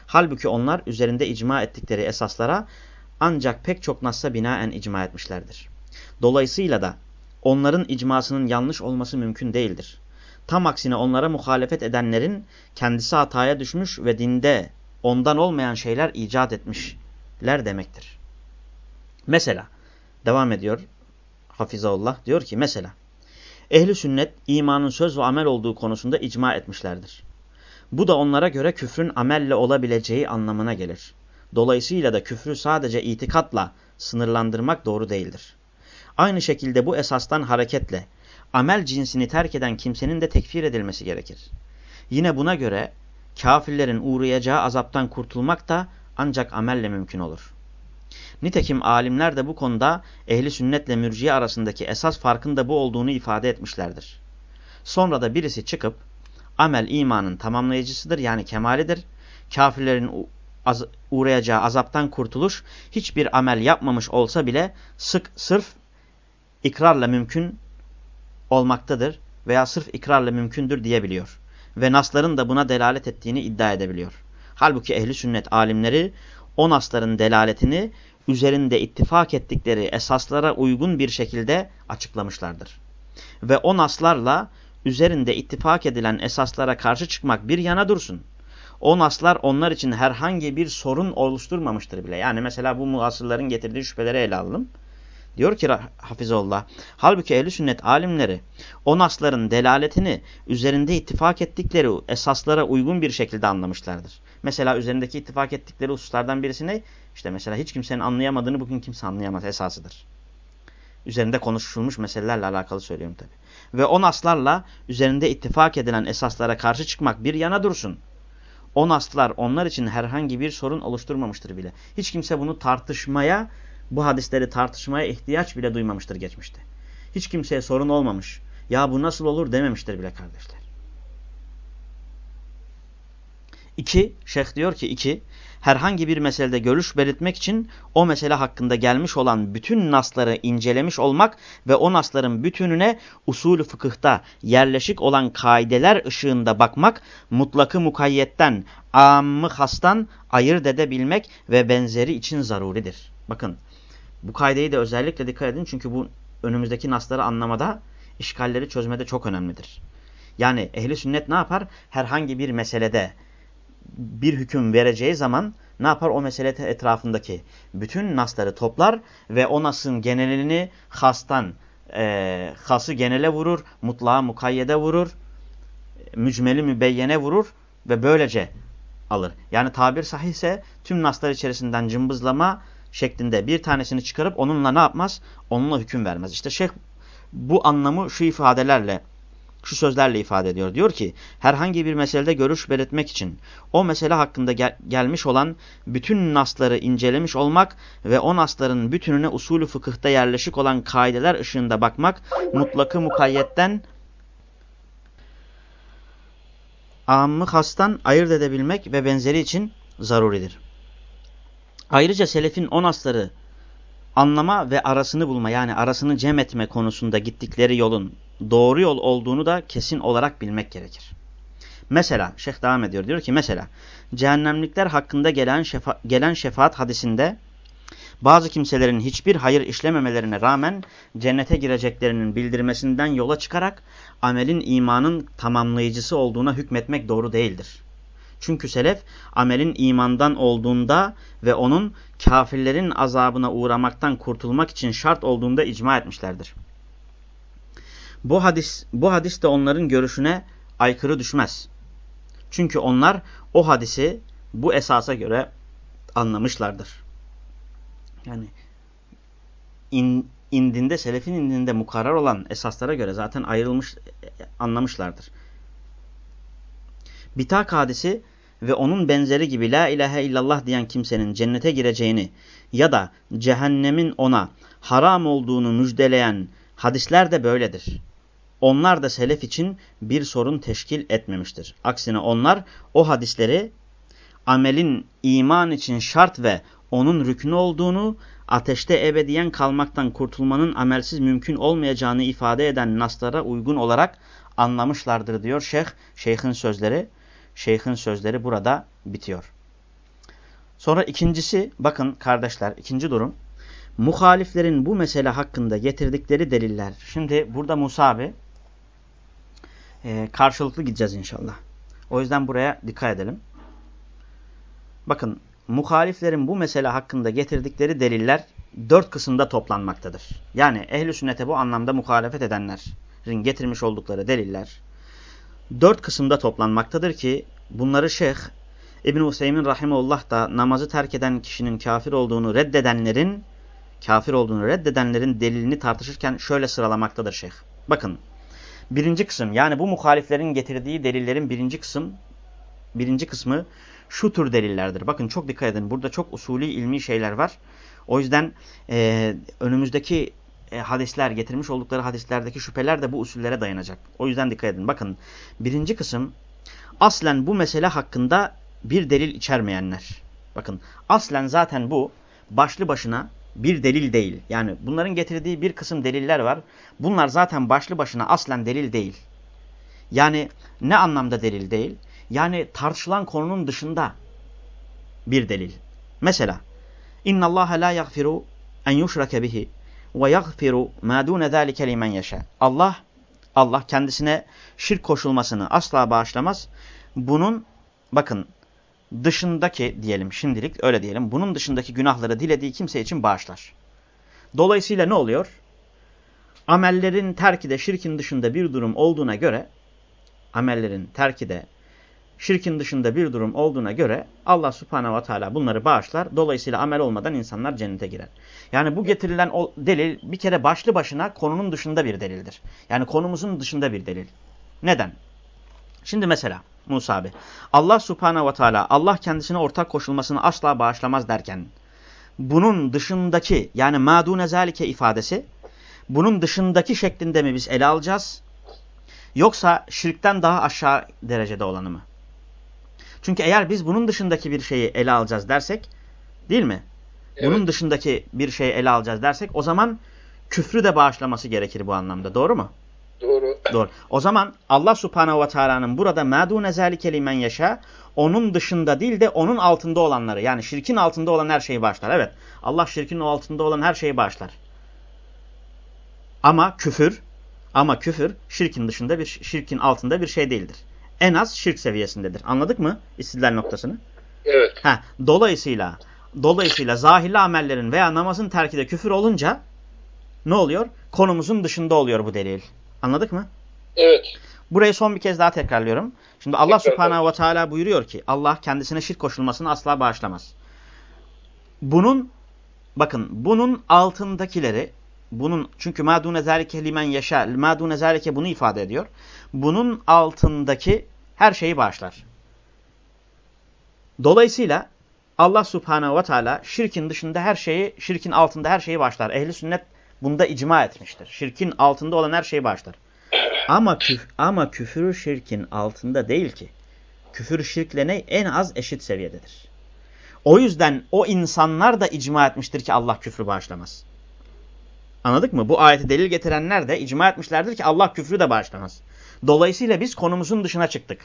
Halbuki onlar üzerinde icma ettikleri esaslara ancak pek çok nassa binaen icma etmişlerdir. Dolayısıyla da onların icmasının yanlış olması mümkün değildir. Tam aksine onlara muhalefet edenlerin kendisi hataya düşmüş ve dinde ondan olmayan şeyler icat etmişler demektir. Mesela devam ediyor Hafizahullah diyor ki mesela ehli sünnet imanın söz ve amel olduğu konusunda icma etmişlerdir. Bu da onlara göre küfrün amelle olabileceği anlamına gelir. Dolayısıyla da küfrü sadece itikatla sınırlandırmak doğru değildir. Aynı şekilde bu esastan hareketle amel cinsini terk eden kimsenin de tekfir edilmesi gerekir. Yine buna göre kafirlerin uğrayacağı azaptan kurtulmak da ancak amelle mümkün olur. Nitekim alimler de bu konuda ehli sünnetle mürciye arasındaki esas farkın da bu olduğunu ifade etmişlerdir. Sonra da birisi çıkıp amel imanın tamamlayıcısıdır yani kemalidir. Kafirlerin az uğrayacağı azaptan kurtuluş hiçbir amel yapmamış olsa bile sık sırf ikrarla mümkün olmaktadır veya sırf ikrarla mümkündür diyebiliyor. Ve nasların da buna delalet ettiğini iddia edebiliyor. Halbuki ehli sünnet alimleri o nasların delaletini üzerinde ittifak ettikleri esaslara uygun bir şekilde açıklamışlardır. Ve o naslarla üzerinde ittifak edilen esaslara karşı çıkmak bir yana dursun. O naslar onlar için herhangi bir sorun oluşturmamıştır bile. Yani mesela bu muasırların getirdiği şüpheleri ele alalım. Diyor ki Hafizullah, halbuki ehl sünnet alimleri o nasların delaletini üzerinde ittifak ettikleri esaslara uygun bir şekilde anlamışlardır. Mesela üzerindeki ittifak ettikleri hususlardan birisi ne? İşte mesela hiç kimsenin anlayamadığını bugün kimse anlayamaz esasıdır. Üzerinde konuşulmuş meselelerle alakalı söylüyorum tabi. Ve o naslarla üzerinde ittifak edilen esaslara karşı çıkmak bir yana dursun. O naslar onlar için herhangi bir sorun oluşturmamıştır bile. Hiç kimse bunu tartışmaya, bu hadisleri tartışmaya ihtiyaç bile duymamıştır geçmişte. Hiç kimseye sorun olmamış. Ya bu nasıl olur dememiştir bile kardeşler. İki, şeyh diyor ki iki, herhangi bir meselede görüş belirtmek için o mesele hakkında gelmiş olan bütün nasları incelemiş olmak ve o nasların bütününe usulü fıkıhta yerleşik olan kaideler ışığında bakmak, mutlakı mukayyetten, ammı hastan ayırt edebilmek ve benzeri için zaruridir. Bakın bu kaideyi de özellikle dikkat edin çünkü bu önümüzdeki nasları anlamada, işgalleri çözmede çok önemlidir. Yani ehli sünnet ne yapar? Herhangi bir meselede bir hüküm vereceği zaman ne yapar? O mesele etrafındaki bütün nasları toplar ve o nasın genelini hastan, e, hası genele vurur, mutlağa mukayyede vurur, mücmeli mübeyyene vurur ve böylece alır. Yani tabir sahihse tüm naslar içerisinden cımbızlama şeklinde bir tanesini çıkarıp onunla ne yapmaz? Onunla hüküm vermez. İşte şeyh bu anlamı şu ifadelerle şu sözlerle ifade ediyor. Diyor ki herhangi bir meselede görüş belirtmek için o mesele hakkında gel gelmiş olan bütün nasları incelemiş olmak ve o nasların bütününe usulü fıkıhta yerleşik olan kaideler ışığında bakmak mutlakı mukayyetten ammı hastan ayırt edebilmek ve benzeri için zaruridir. Ayrıca selefin o nasları anlama ve arasını bulma yani arasını cem etme konusunda gittikleri yolun doğru yol olduğunu da kesin olarak bilmek gerekir. Mesela şeyh devam ediyor diyor ki mesela cehennemlikler hakkında gelen, şefa gelen şefaat hadisinde bazı kimselerin hiçbir hayır işlememelerine rağmen cennete gireceklerinin bildirmesinden yola çıkarak amelin imanın tamamlayıcısı olduğuna hükmetmek doğru değildir. Çünkü selef amelin imandan olduğunda ve onun kafirlerin azabına uğramaktan kurtulmak için şart olduğunda icma etmişlerdir. Bu hadis, bu hadis de onların görüşüne aykırı düşmez. Çünkü onlar o hadisi bu esasa göre anlamışlardır. Yani in, indinde, selefin indinde mukarrar olan esaslara göre zaten ayrılmış, anlamışlardır. Bitak hadisi ve onun benzeri gibi la ilahe illallah diyen kimsenin cennete gireceğini ya da cehennemin ona haram olduğunu müjdeleyen hadisler de böyledir. Onlar da selef için bir sorun teşkil etmemiştir. Aksine onlar o hadisleri amelin iman için şart ve onun rüknü olduğunu, ateşte ebediyen kalmaktan kurtulmanın amelsiz mümkün olmayacağını ifade eden naslara uygun olarak anlamışlardır diyor şeyh. Şeyhin sözleri, şeyhin sözleri burada bitiyor. Sonra ikincisi, bakın kardeşler, ikinci durum. Muhaliflerin bu mesele hakkında getirdikleri deliller. Şimdi burada Musa abi e, karşılıklı gideceğiz inşallah. O yüzden buraya dikkat edelim. Bakın muhaliflerin bu mesele hakkında getirdikleri deliller dört kısımda toplanmaktadır. Yani ehli sünnete bu anlamda muhalefet edenlerin getirmiş oldukları deliller dört kısımda toplanmaktadır ki bunları Şeyh İbn Hüseyin rahimullah da namazı terk eden kişinin kafir olduğunu reddedenlerin kafir olduğunu reddedenlerin delilini tartışırken şöyle sıralamaktadır şeyh. Bakın birinci kısım yani bu muhaliflerin getirdiği delillerin birinci kısım birinci kısmı şu tür delillerdir. Bakın çok dikkat edin. Burada çok usulü ilmi şeyler var. O yüzden e, önümüzdeki e, hadisler, getirmiş oldukları hadislerdeki şüpheler de bu usullere dayanacak. O yüzden dikkat edin. Bakın birinci kısım aslen bu mesele hakkında bir delil içermeyenler. Bakın aslen zaten bu başlı başına bir delil değil. Yani bunların getirdiği bir kısım deliller var. Bunlar zaten başlı başına aslen delil değil. Yani ne anlamda delil değil? Yani tartışılan konunun dışında bir delil. Mesela İnna Allah la yaghfiru en yushrake bihi ve yaghfiru ma dun zalika limen. Allah Allah kendisine şirk koşulmasını asla bağışlamaz. Bunun bakın dışındaki diyelim şimdilik öyle diyelim. Bunun dışındaki günahları dilediği kimse için bağışlar. Dolayısıyla ne oluyor? Amellerin terki de şirkin dışında bir durum olduğuna göre amellerin terki de şirkin dışında bir durum olduğuna göre Allah subhanehu ve teala bunları bağışlar. Dolayısıyla amel olmadan insanlar cennete girer. Yani bu getirilen delil bir kere başlı başına konunun dışında bir delildir. Yani konumuzun dışında bir delil. Neden? Şimdi mesela Musa abi Allah subhanehu ve teala Allah kendisine ortak koşulmasını asla bağışlamaz derken bunun dışındaki yani madune zalike ifadesi bunun dışındaki şeklinde mi biz ele alacağız? Yoksa şirkten daha aşağı derecede olanı mı? Çünkü eğer biz bunun dışındaki bir şeyi ele alacağız dersek değil mi? Evet. Bunun dışındaki bir şeyi ele alacağız dersek o zaman küfrü de bağışlaması gerekir bu anlamda. Doğru mu? Doğru. Doğru. O zaman Allah subhanehu ve teala'nın burada mâdûne zâlike limen yaşa onun dışında değil de onun altında olanları yani şirkin altında olan her şeyi bağışlar. Evet Allah şirkin altında olan her şeyi bağışlar. Ama küfür ama küfür şirkin dışında bir şirkin altında bir şey değildir en az şirk seviyesindedir. Anladık mı istidlal noktasını? Evet. Ha, dolayısıyla dolayısıyla zahirli amellerin veya namazın terki de küfür olunca ne oluyor? Konumuzun dışında oluyor bu delil. Anladık mı? Evet. Burayı son bir kez daha tekrarlıyorum. Şimdi Allah Tekrar subhanahu ve teala buyuruyor ki Allah kendisine şirk koşulmasını asla bağışlamaz. Bunun bakın bunun altındakileri bunun çünkü madune zalike limen yaşa madune zalike bunu ifade ediyor bunun altındaki her şeyi bağışlar. Dolayısıyla Allah subhanehu ve teala şirkin dışında her şeyi, şirkin altında her şeyi bağışlar. Ehli sünnet bunda icma etmiştir. Şirkin altında olan her şeyi bağışlar. Ama, küf ama küfür şirkin altında değil ki. Küfür şirkle ne? En az eşit seviyededir. O yüzden o insanlar da icma etmiştir ki Allah küfrü bağışlamaz. Anladık mı? Bu ayeti delil getirenler de icma etmişlerdir ki Allah küfrü de bağışlamaz. Dolayısıyla biz konumuzun dışına çıktık.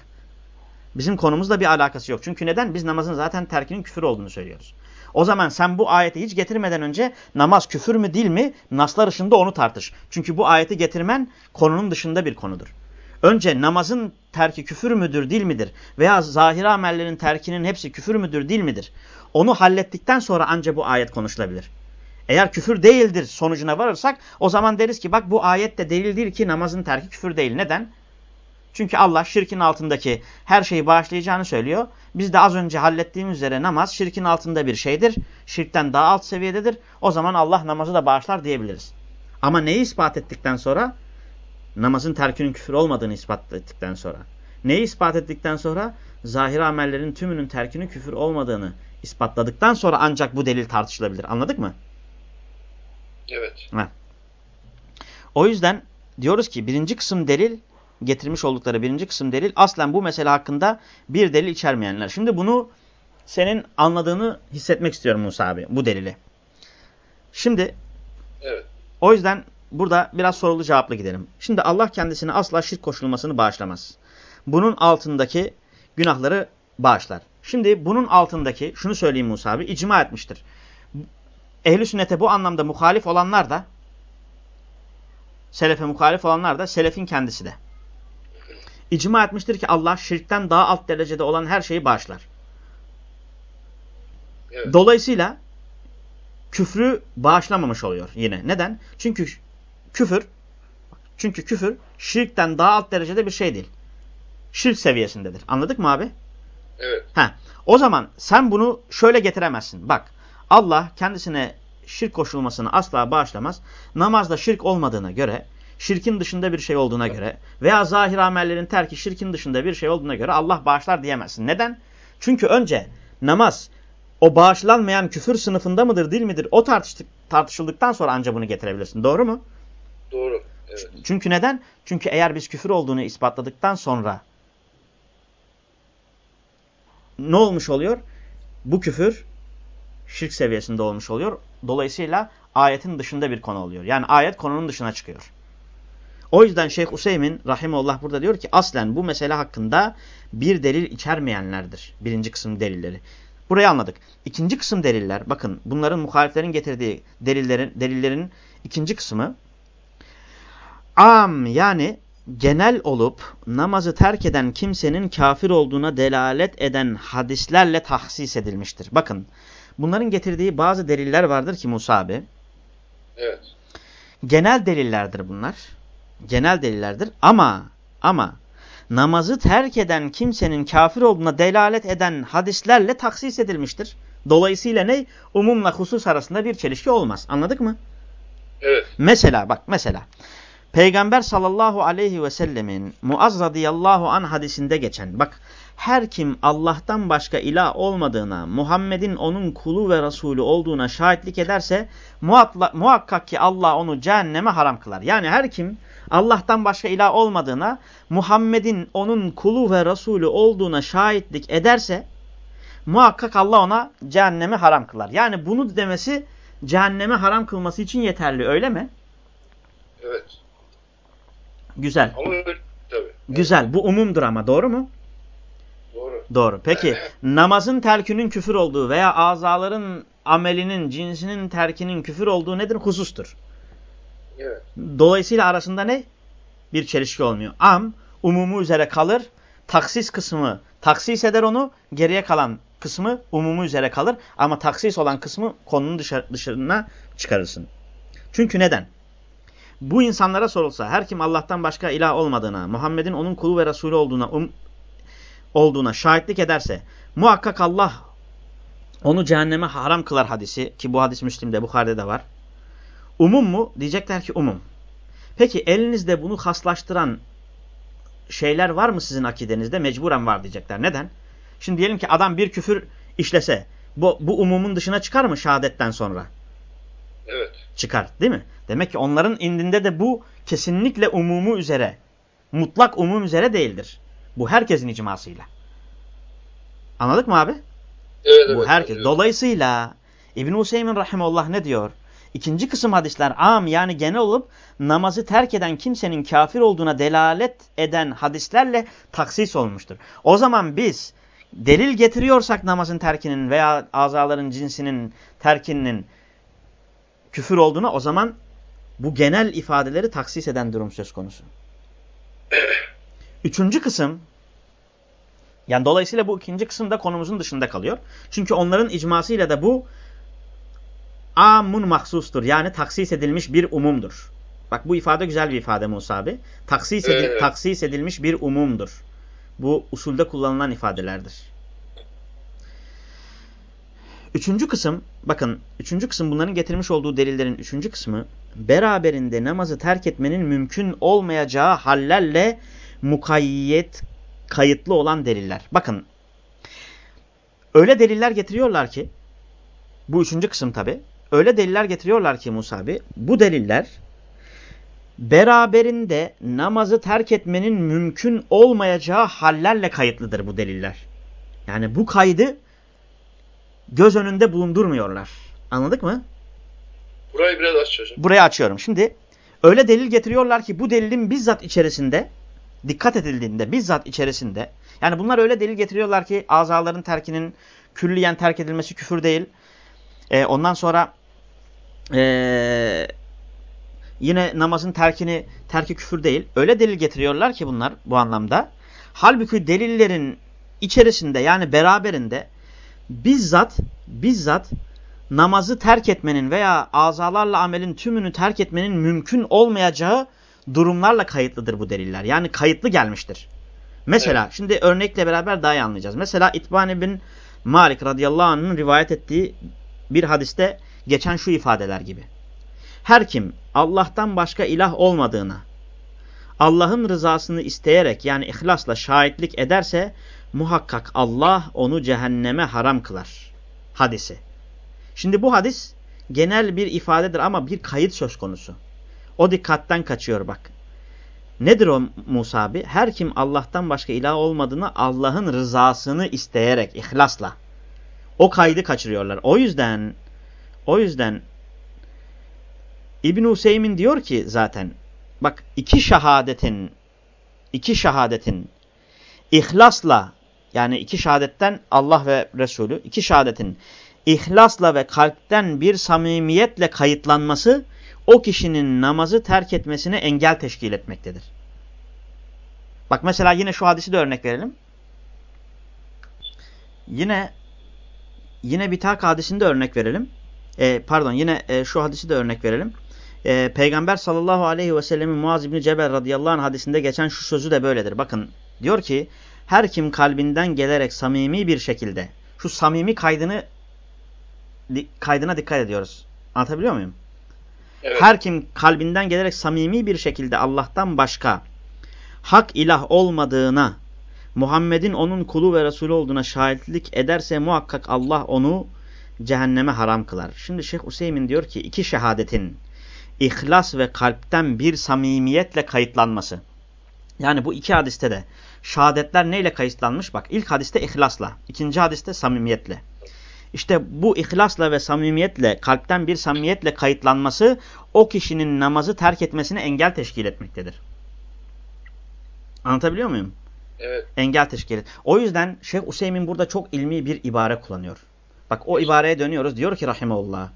Bizim konumuzla bir alakası yok. Çünkü neden? Biz namazın zaten terkinin küfür olduğunu söylüyoruz. O zaman sen bu ayeti hiç getirmeden önce namaz küfür mü değil mi? Naslar ışığında onu tartış. Çünkü bu ayeti getirmen konunun dışında bir konudur. Önce namazın terki küfür müdür değil midir? Veya zahir amellerin terkinin hepsi küfür müdür değil midir? Onu hallettikten sonra ancak bu ayet konuşulabilir. Eğer küfür değildir sonucuna varırsak o zaman deriz ki bak bu ayette delil değil ki namazın terki küfür değil. Neden? Çünkü Allah şirkin altındaki her şeyi bağışlayacağını söylüyor. Biz de az önce hallettiğimiz üzere namaz şirkin altında bir şeydir. Şirkten daha alt seviyededir. O zaman Allah namazı da bağışlar diyebiliriz. Ama neyi ispat ettikten sonra? Namazın terkinin küfür olmadığını ispat ettikten sonra. Neyi ispat ettikten sonra? Zahir amellerin tümünün terkinin küfür olmadığını ispatladıktan sonra ancak bu delil tartışılabilir. Anladık mı? Evet. Heh. O yüzden diyoruz ki birinci kısım delil getirmiş oldukları birinci kısım delil aslen bu mesele hakkında bir delil içermeyenler. Şimdi bunu senin anladığını hissetmek istiyorum Musa abi bu delili. Şimdi Evet. o yüzden burada biraz sorulu cevaplı gidelim. Şimdi Allah kendisine asla şirk koşulmasını bağışlamaz. Bunun altındaki günahları bağışlar. Şimdi bunun altındaki şunu söyleyeyim Musa abi icma etmiştir. Ehli sünnete bu anlamda muhalif olanlar da selefe muhalif olanlar da selefin kendisi de. İcma etmiştir ki Allah şirkten daha alt derecede olan her şeyi bağışlar. Evet. Dolayısıyla küfrü bağışlamamış oluyor yine. Neden? Çünkü küfür çünkü küfür şirkten daha alt derecede bir şey değil. Şirk seviyesindedir. Anladık mı abi? Evet. Heh. O zaman sen bunu şöyle getiremezsin. Bak Allah kendisine şirk koşulmasını asla bağışlamaz. Namazda şirk olmadığına göre, şirkin dışında bir şey olduğuna göre veya zahir amellerin terki şirkin dışında bir şey olduğuna göre Allah bağışlar diyemezsin. Neden? Çünkü önce namaz o bağışlanmayan küfür sınıfında mıdır değil midir o tartıştık, tartışıldıktan sonra anca bunu getirebilirsin. Doğru mu? Doğru. Evet. Çünkü neden? Çünkü eğer biz küfür olduğunu ispatladıktan sonra ne olmuş oluyor? Bu küfür şirk seviyesinde olmuş oluyor. Dolayısıyla ayetin dışında bir konu oluyor. Yani ayet konunun dışına çıkıyor. O yüzden Şeyh Useymin Rahimullah burada diyor ki aslen bu mesele hakkında bir delil içermeyenlerdir. Birinci kısım delilleri. Burayı anladık. İkinci kısım deliller bakın bunların muhaliflerin getirdiği delillerin, delillerin ikinci kısmı am yani genel olup namazı terk eden kimsenin kafir olduğuna delalet eden hadislerle tahsis edilmiştir. Bakın bunların getirdiği bazı deliller vardır ki Musa abi. Evet. Genel delillerdir bunlar. Genel delillerdir ama ama namazı terk eden kimsenin kafir olduğuna delalet eden hadislerle taksis edilmiştir. Dolayısıyla ne? Umumla husus arasında bir çelişki olmaz. Anladık mı? Evet. Mesela bak mesela. Peygamber sallallahu aleyhi ve sellemin Muaz radıyallahu an hadisinde geçen bak her kim Allah'tan başka ilah olmadığına Muhammed'in onun kulu ve Resulü olduğuna şahitlik ederse muhakkak ki Allah onu cehenneme haram kılar. Yani her kim Allah'tan başka ilah olmadığına Muhammed'in onun kulu ve Resulü olduğuna şahitlik ederse muhakkak Allah ona cehennemi haram kılar. Yani bunu demesi cehenneme haram kılması için yeterli öyle mi? Evet. Güzel. Ama öyle tabii. Güzel. Bu umumdur ama doğru mu? Doğru. Doğru. Peki namazın terkinin küfür olduğu veya azaların amelinin, cinsinin terkinin küfür olduğu nedir? Husustur. Dolayısıyla arasında ne? Bir çelişki olmuyor. Am umumu üzere kalır. Taksis kısmı taksis eder onu. Geriye kalan kısmı umumu üzere kalır. Ama taksis olan kısmı konunun dışarına çıkarırsın. Çünkü neden? Bu insanlara sorulsa her kim Allah'tan başka ilah olmadığına, Muhammed'in onun kulu ve Resulü olduğuna, um, olduğuna şahitlik ederse muhakkak Allah onu cehenneme haram kılar hadisi ki bu hadis Müslim'de, Bukhari'de de var. Umum mu? Diyecekler ki umum. Peki elinizde bunu haslaştıran şeyler var mı sizin akidenizde? Mecburen var diyecekler. Neden? Şimdi diyelim ki adam bir küfür işlese bu, bu umumun dışına çıkar mı şehadetten sonra? Evet. Çıkar değil mi? Demek ki onların indinde de bu kesinlikle umumu üzere, mutlak umum üzere değildir. Bu herkesin icmasıyla. Anladık mı abi? Evet, evet. Bu herkes. anlıyorum. Dolayısıyla İbn Hüseyin rahimullah ne diyor? İkinci kısım hadisler am yani genel olup namazı terk eden kimsenin kafir olduğuna delalet eden hadislerle taksis olmuştur. O zaman biz delil getiriyorsak namazın terkinin veya azaların cinsinin terkinin küfür olduğuna o zaman bu genel ifadeleri taksis eden durum söz konusu. Üçüncü kısım yani dolayısıyla bu ikinci kısım da konumuzun dışında kalıyor. Çünkü onların icmasıyla da bu amun mahsustur. Yani taksis edilmiş bir umumdur. Bak bu ifade güzel bir ifade Musa abi. Taksis, edil, Evet. taksis edilmiş bir umumdur. Bu usulde kullanılan ifadelerdir. Üçüncü kısım, bakın üçüncü kısım bunların getirmiş olduğu delillerin üçüncü kısmı beraberinde namazı terk etmenin mümkün olmayacağı hallerle mukayyet kayıtlı olan deliller. Bakın öyle deliller getiriyorlar ki bu üçüncü kısım tabi. Öyle deliller getiriyorlar ki Musa abi bu deliller beraberinde namazı terk etmenin mümkün olmayacağı hallerle kayıtlıdır bu deliller. Yani bu kaydı göz önünde bulundurmuyorlar. Anladık mı? Burayı biraz aç hocam. Burayı açıyorum. Şimdi öyle delil getiriyorlar ki bu delilin bizzat içerisinde dikkat edildiğinde bizzat içerisinde yani bunlar öyle delil getiriyorlar ki azaların terkinin külliyen terk edilmesi küfür değil. Ee, ondan sonra ee, yine namazın terkini terki küfür değil. Öyle delil getiriyorlar ki bunlar bu anlamda. Halbuki delillerin içerisinde yani beraberinde bizzat bizzat namazı terk etmenin veya azalarla amelin tümünü terk etmenin mümkün olmayacağı durumlarla kayıtlıdır bu deliller. Yani kayıtlı gelmiştir. Mesela Evet. şimdi örnekle beraber daha iyi anlayacağız. Mesela İtban bin Malik radıyallahu anh'ın rivayet ettiği bir hadiste geçen şu ifadeler gibi. Her kim Allah'tan başka ilah olmadığına, Allah'ın rızasını isteyerek yani ihlasla şahitlik ederse muhakkak Allah onu cehenneme haram kılar. Hadisi. Şimdi bu hadis genel bir ifadedir ama bir kayıt söz konusu. O dikkatten kaçıyor bak. Nedir o Musa abi? Her kim Allah'tan başka ilah olmadığını Allah'ın rızasını isteyerek, ihlasla. O kaydı kaçırıyorlar. O yüzden o yüzden İbn Hüseyin diyor ki zaten bak iki şehadetin iki şehadetin ihlasla yani iki şehadetten Allah ve Resulü iki şehadetin ihlasla ve kalpten bir samimiyetle kayıtlanması o kişinin namazı terk etmesine engel teşkil etmektedir. Bak mesela yine şu hadisi de örnek verelim. Yine yine Bitak hadisinde örnek verelim. E, pardon yine e, şu hadisi de örnek verelim. E, Peygamber sallallahu aleyhi ve sellemin Muaz İbni Cebel radıyallahu anh hadisinde geçen şu sözü de böyledir. Bakın diyor ki her kim kalbinden gelerek samimi bir şekilde şu samimi kaydını kaydına dikkat ediyoruz. Anlatabiliyor muyum? Evet. Her kim kalbinden gelerek samimi bir şekilde Allah'tan başka hak ilah olmadığına, Muhammed'in onun kulu ve Resulü olduğuna şahitlik ederse muhakkak Allah onu cehenneme haram kılar. Şimdi Şeyh Hüseyin diyor ki iki şehadetin ihlas ve kalpten bir samimiyetle kayıtlanması. Yani bu iki hadiste de şehadetler neyle kayıtlanmış? Bak ilk hadiste ihlasla, ikinci hadiste samimiyetle. İşte bu ihlasla ve samimiyetle, kalpten bir samimiyetle kayıtlanması o kişinin namazı terk etmesine engel teşkil etmektedir. Anlatabiliyor muyum? Evet. Engel teşkil et. O yüzden Şeyh Hüseyin burada çok ilmi bir ibare kullanıyor. Bak o ibareye dönüyoruz. Diyor ki rahimeullah.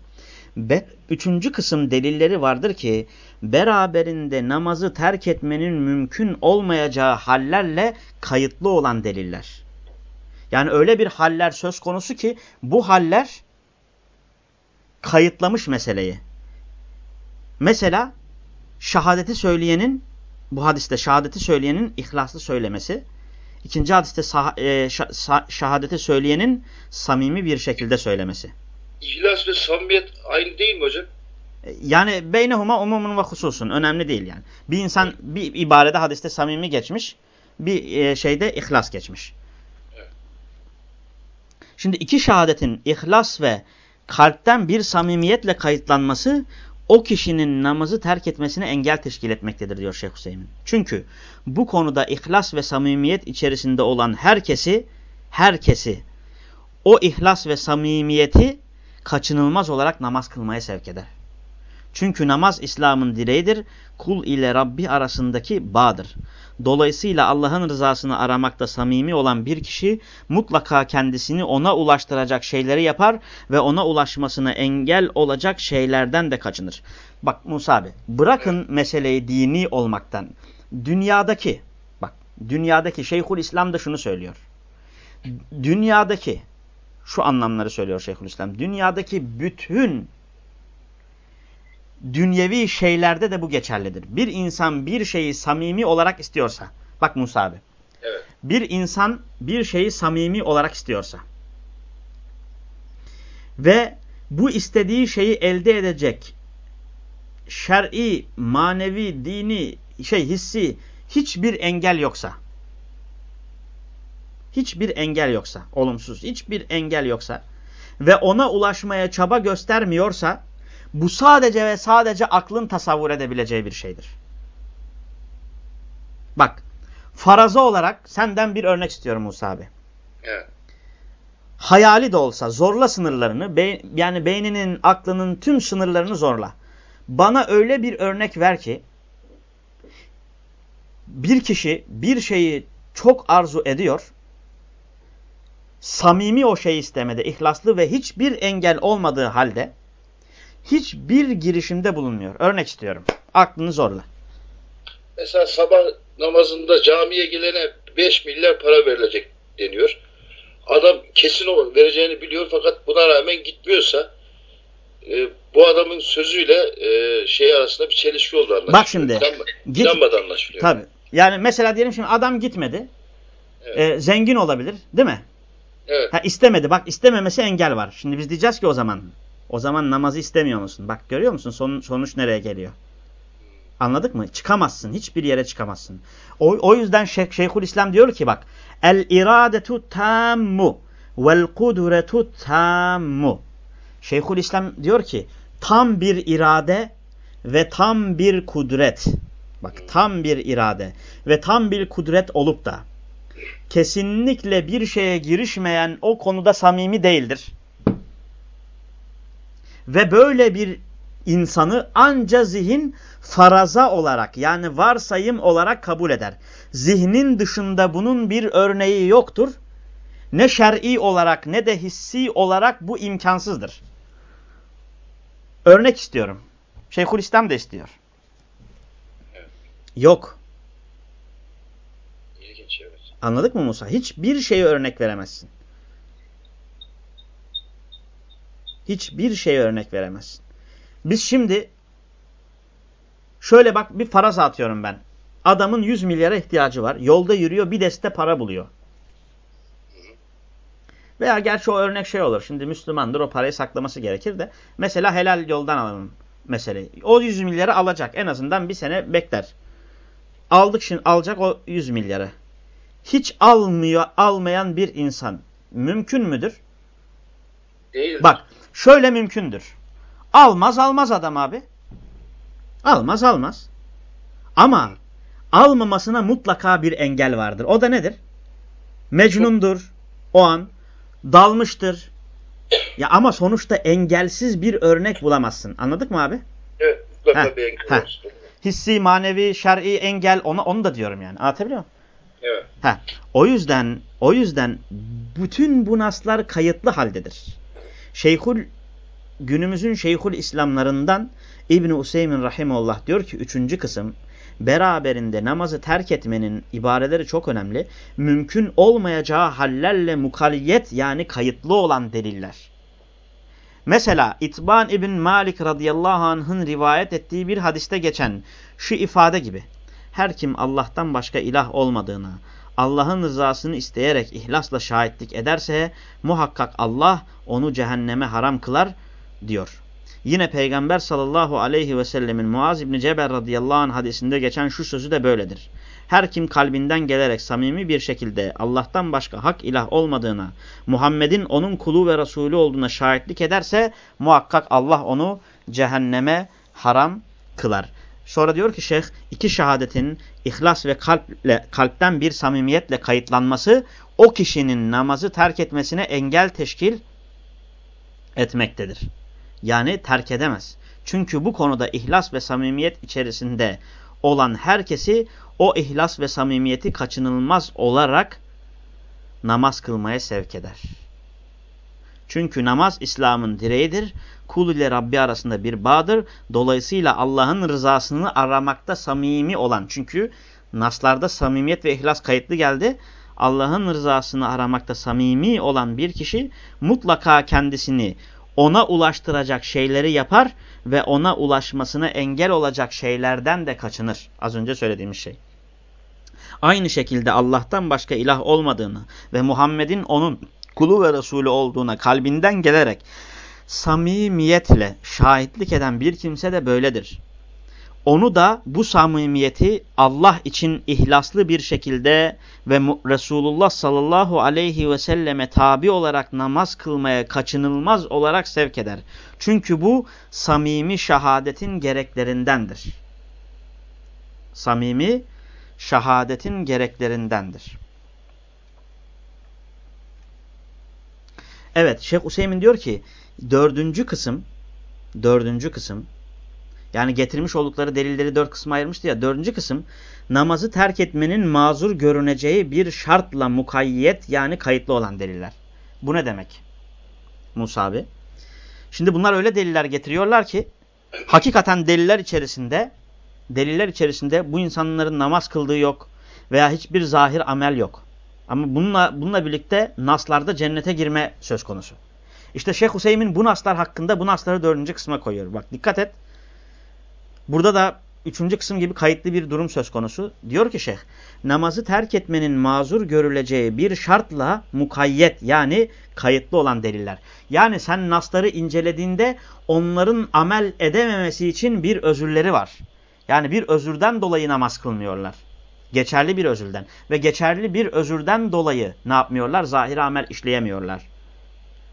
Be, üçüncü kısım delilleri vardır ki beraberinde namazı terk etmenin mümkün olmayacağı hallerle kayıtlı olan deliller. Yani öyle bir haller söz konusu ki bu haller kayıtlamış meseleyi. Mesela şahadeti söyleyenin bu hadiste şahadeti söyleyenin ihlaslı söylemesi. İkinci hadiste sah e, şah şahadeti söyleyenin samimi bir şekilde söylemesi. İhlas ve samimiyet aynı değil mi hocam? Yani beynehuma umumun ve hususun. Önemli değil yani. Bir insan bir ibarede hadiste samimi geçmiş. Bir e, şeyde ihlas geçmiş. Evet. Şimdi iki şehadetin ihlas ve kalpten bir samimiyetle kayıtlanması o kişinin namazı terk etmesine engel teşkil etmektedir diyor Şeyh Hüseyin. Çünkü bu konuda ihlas ve samimiyet içerisinde olan herkesi, herkesi o ihlas ve samimiyeti kaçınılmaz olarak namaz kılmaya sevk eder. Çünkü namaz İslam'ın direğidir, kul ile Rabbi arasındaki bağdır. Dolayısıyla Allah'ın rızasını aramakta samimi olan bir kişi mutlaka kendisini ona ulaştıracak şeyleri yapar ve ona ulaşmasına engel olacak şeylerden de kaçınır. Bak Musa abi bırakın meseleyi dini olmaktan. Dünyadaki bak dünyadaki Şeyhül İslam da şunu söylüyor. Dünyadaki şu anlamları söylüyor Şeyhülislam. Dünyadaki bütün dünyevi şeylerde de bu geçerlidir. Bir insan bir şeyi samimi olarak istiyorsa, bak Musa abi, Evet. bir insan bir şeyi samimi olarak istiyorsa ve bu istediği şeyi elde edecek şer'i, manevi, dini, şey hissi hiçbir engel yoksa hiçbir engel yoksa, olumsuz hiçbir engel yoksa ve ona ulaşmaya çaba göstermiyorsa bu sadece ve sadece aklın tasavvur edebileceği bir şeydir. Bak, faraza olarak senden bir örnek istiyorum Musa abi. Evet. Hayali de olsa zorla sınırlarını, be yani beyninin, aklının tüm sınırlarını zorla. Bana öyle bir örnek ver ki bir kişi bir şeyi çok arzu ediyor, samimi o şeyi istemede, ihlaslı ve hiçbir engel olmadığı halde hiçbir girişimde bulunmuyor. Örnek istiyorum. Aklını zorla. Mesela sabah namazında camiye gelene 5 milyar para verilecek deniyor. Adam kesin o vereceğini biliyor fakat buna rağmen gitmiyorsa e, bu adamın sözüyle e, şey arasında bir çelişki oldu anlaşılıyor. Bak şimdi, İnanma, git- inanmadan anlaşılıyor. Tabii. Yani mesela diyelim şimdi adam gitmedi. Evet. Ee, zengin olabilir değil mi? Evet. Ha, istemedi. Bak istememesi engel var. Şimdi biz diyeceğiz ki o zaman. O zaman namazı istemiyor musun? Bak görüyor musun son, sonuç nereye geliyor? Anladık mı? Çıkamazsın. Hiçbir yere çıkamazsın. O, o yüzden Şeyh, Şeyhülislam diyor ki bak. El iradetu tammu vel kudretu tammu. Şeyhülislam diyor ki tam bir irade ve tam bir kudret. Bak tam bir irade ve tam bir kudret olup da kesinlikle bir şeye girişmeyen o konuda samimi değildir. Ve böyle bir insanı anca zihin faraza olarak yani varsayım olarak kabul eder. Zihnin dışında bunun bir örneği yoktur. Ne şer'i olarak ne de hissi olarak bu imkansızdır. Örnek istiyorum. Şeyhülislam da istiyor. Yok. Anladık mı Musa? Hiçbir şeye örnek veremezsin. Hiçbir şeye örnek veremezsin. Biz şimdi şöyle bak bir faraz atıyorum ben. Adamın 100 milyara ihtiyacı var. Yolda yürüyor bir deste para buluyor. Veya gerçi o örnek şey olur. Şimdi Müslümandır o parayı saklaması gerekir de. Mesela helal yoldan alalım meseleyi. O 100 milyarı alacak. En azından bir sene bekler. Aldık şimdi alacak o 100 milyarı. Hiç almıyor almayan bir insan mümkün müdür? Değil. Bak şöyle mümkündür. Almaz almaz adam abi. Almaz almaz. Ama almamasına mutlaka bir engel vardır. O da nedir? Mecnundur o an. Dalmıştır. Ya ama sonuçta engelsiz bir örnek bulamazsın. Anladık mı abi? Evet. Mutlaka Heh, bir engel heh. olsun. Hissi, manevi, şer'i engel onu, onu da diyorum yani. Anlatabiliyor muyum? Evet. Ha, o yüzden o yüzden bütün bu naslar kayıtlı haldedir. Şeyhul günümüzün Şeyhul İslamlarından İbn Useymin rahimullah diyor ki üçüncü kısım beraberinde namazı terk etmenin ibareleri çok önemli. Mümkün olmayacağı hallerle mukaliyet yani kayıtlı olan deliller. Mesela İtban İbn Malik radıyallahu anh'ın rivayet ettiği bir hadiste geçen şu ifade gibi. Her kim Allah'tan başka ilah olmadığını, Allah'ın rızasını isteyerek ihlasla şahitlik ederse muhakkak Allah onu cehenneme haram kılar diyor. Yine Peygamber sallallahu aleyhi ve sellemin Muaz İbni Cebel radıyallahu anh hadisinde geçen şu sözü de böyledir. Her kim kalbinden gelerek samimi bir şekilde Allah'tan başka hak ilah olmadığına, Muhammed'in onun kulu ve Resulü olduğuna şahitlik ederse muhakkak Allah onu cehenneme haram kılar. Sonra diyor ki şeyh iki şehadetin ihlas ve kalple, kalpten bir samimiyetle kayıtlanması o kişinin namazı terk etmesine engel teşkil etmektedir. Yani terk edemez. Çünkü bu konuda ihlas ve samimiyet içerisinde olan herkesi o ihlas ve samimiyeti kaçınılmaz olarak namaz kılmaya sevk eder. Çünkü namaz İslam'ın direğidir. Kul ile Rabbi arasında bir bağdır. Dolayısıyla Allah'ın rızasını aramakta samimi olan. Çünkü naslarda samimiyet ve ihlas kayıtlı geldi. Allah'ın rızasını aramakta samimi olan bir kişi mutlaka kendisini ona ulaştıracak şeyleri yapar ve ona ulaşmasına engel olacak şeylerden de kaçınır. Az önce söylediğimiz şey. Aynı şekilde Allah'tan başka ilah olmadığını ve Muhammed'in onun kulu ve Resulü olduğuna kalbinden gelerek samimiyetle şahitlik eden bir kimse de böyledir. Onu da bu samimiyeti Allah için ihlaslı bir şekilde ve Resulullah sallallahu aleyhi ve selleme tabi olarak namaz kılmaya kaçınılmaz olarak sevk eder. Çünkü bu samimi şehadetin gereklerindendir. Samimi şehadetin gereklerindendir. Evet Şeyh Hüseyin diyor ki dördüncü kısım dördüncü kısım yani getirmiş oldukları delilleri dört kısma ayırmıştı ya. Dördüncü kısım namazı terk etmenin mazur görüneceği bir şartla mukayyet yani kayıtlı olan deliller. Bu ne demek? Musa abi. Şimdi bunlar öyle deliller getiriyorlar ki hakikaten deliller içerisinde deliller içerisinde bu insanların namaz kıldığı yok veya hiçbir zahir amel yok. Ama bununla, bununla birlikte naslarda cennete girme söz konusu. İşte Şeyh Hüseyin bu naslar hakkında bu nasları dördüncü kısma koyuyor. Bak dikkat et. Burada da üçüncü kısım gibi kayıtlı bir durum söz konusu. Diyor ki şeyh, namazı terk etmenin mazur görüleceği bir şartla mukayyet yani kayıtlı olan deliller. Yani sen nasları incelediğinde onların amel edememesi için bir özürleri var. Yani bir özürden dolayı namaz kılmıyorlar. Geçerli bir özürden. Ve geçerli bir özürden dolayı ne yapmıyorlar? Zahir amel işleyemiyorlar.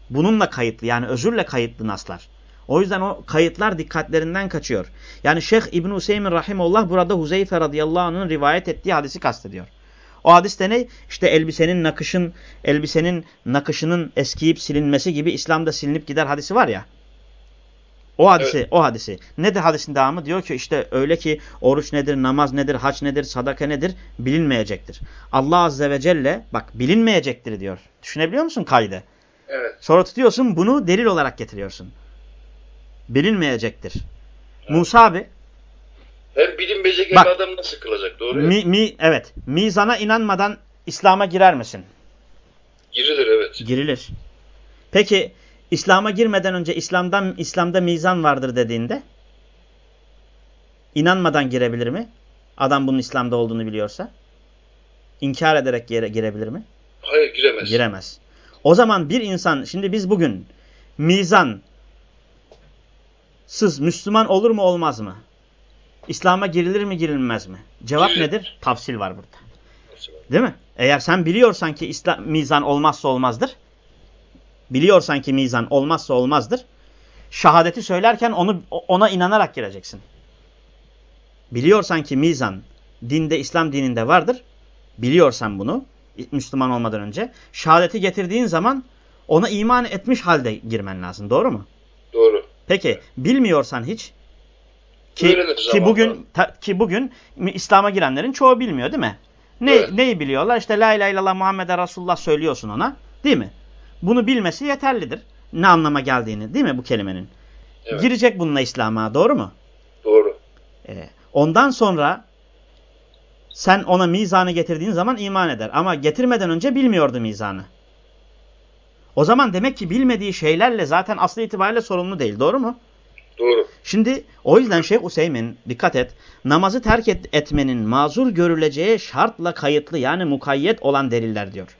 Bununla kayıtlı yani özürle kayıtlı naslar. O yüzden o kayıtlar dikkatlerinden kaçıyor. Yani Şeyh İbn Hüseyin rahimullah burada Huzeyfe radıyallahu anh'ın rivayet ettiği hadisi kastediyor. O hadiste ne? İşte elbisenin nakışın, elbisenin nakışının eskiyip silinmesi gibi İslam'da silinip gider hadisi var ya. O hadisi, evet. o hadisi. Nedir hadisin devamı? Diyor ki işte öyle ki oruç nedir, namaz nedir, haç nedir, sadaka nedir bilinmeyecektir. Allah azze ve celle bak bilinmeyecektir diyor. Düşünebiliyor musun kaydı? Evet. Sonra tutuyorsun bunu delil olarak getiriyorsun bilinmeyecektir. Evet. Musa abi hem bilinmeyecek bak, adam nasıl kılacak doğru mi, mi, Evet. Mizana inanmadan İslam'a girer misin? Girilir evet. Girilir. Peki İslam'a girmeden önce İslam'dan İslam'da mizan vardır dediğinde inanmadan girebilir mi? Adam bunun İslam'da olduğunu biliyorsa. İnkar ederek gire, girebilir mi? Hayır giremez. Giremez. O zaman bir insan şimdi biz bugün mizan sız Müslüman olur mu olmaz mı? İslam'a girilir mi girilmez mi? Cevap Girilir. nedir? Tafsil var burada. Değil mi? Eğer sen biliyorsan ki İslam, mizan olmazsa olmazdır. Biliyorsan ki mizan olmazsa olmazdır. Şahadeti söylerken onu ona inanarak gireceksin. Biliyorsan ki mizan dinde İslam dininde vardır. Biliyorsan bunu Müslüman olmadan önce. Şahadeti getirdiğin zaman ona iman etmiş halde girmen lazım. Doğru mu? Doğru. Peki bilmiyorsan hiç ki, ki bugün ta, ki bugün İslam'a girenlerin çoğu bilmiyor değil mi? Ne, evet. Neyi biliyorlar? İşte la ilahe illallah Muhammeden Resulullah söylüyorsun ona. Değil mi? Bunu bilmesi yeterlidir. Ne anlama geldiğini değil mi bu kelimenin? Evet. Girecek bununla İslam'a doğru mu? Doğru. Ee, ondan sonra sen ona mizanı getirdiğin zaman iman eder. Ama getirmeden önce bilmiyordu mizanı. O zaman demek ki bilmediği şeylerle zaten aslı itibariyle sorumlu değil. Doğru mu? Doğru. Şimdi o yüzden Şeyh Hüseyin dikkat et. Namazı terk et, etmenin mazur görüleceği şartla kayıtlı yani mukayyet olan deliller diyor.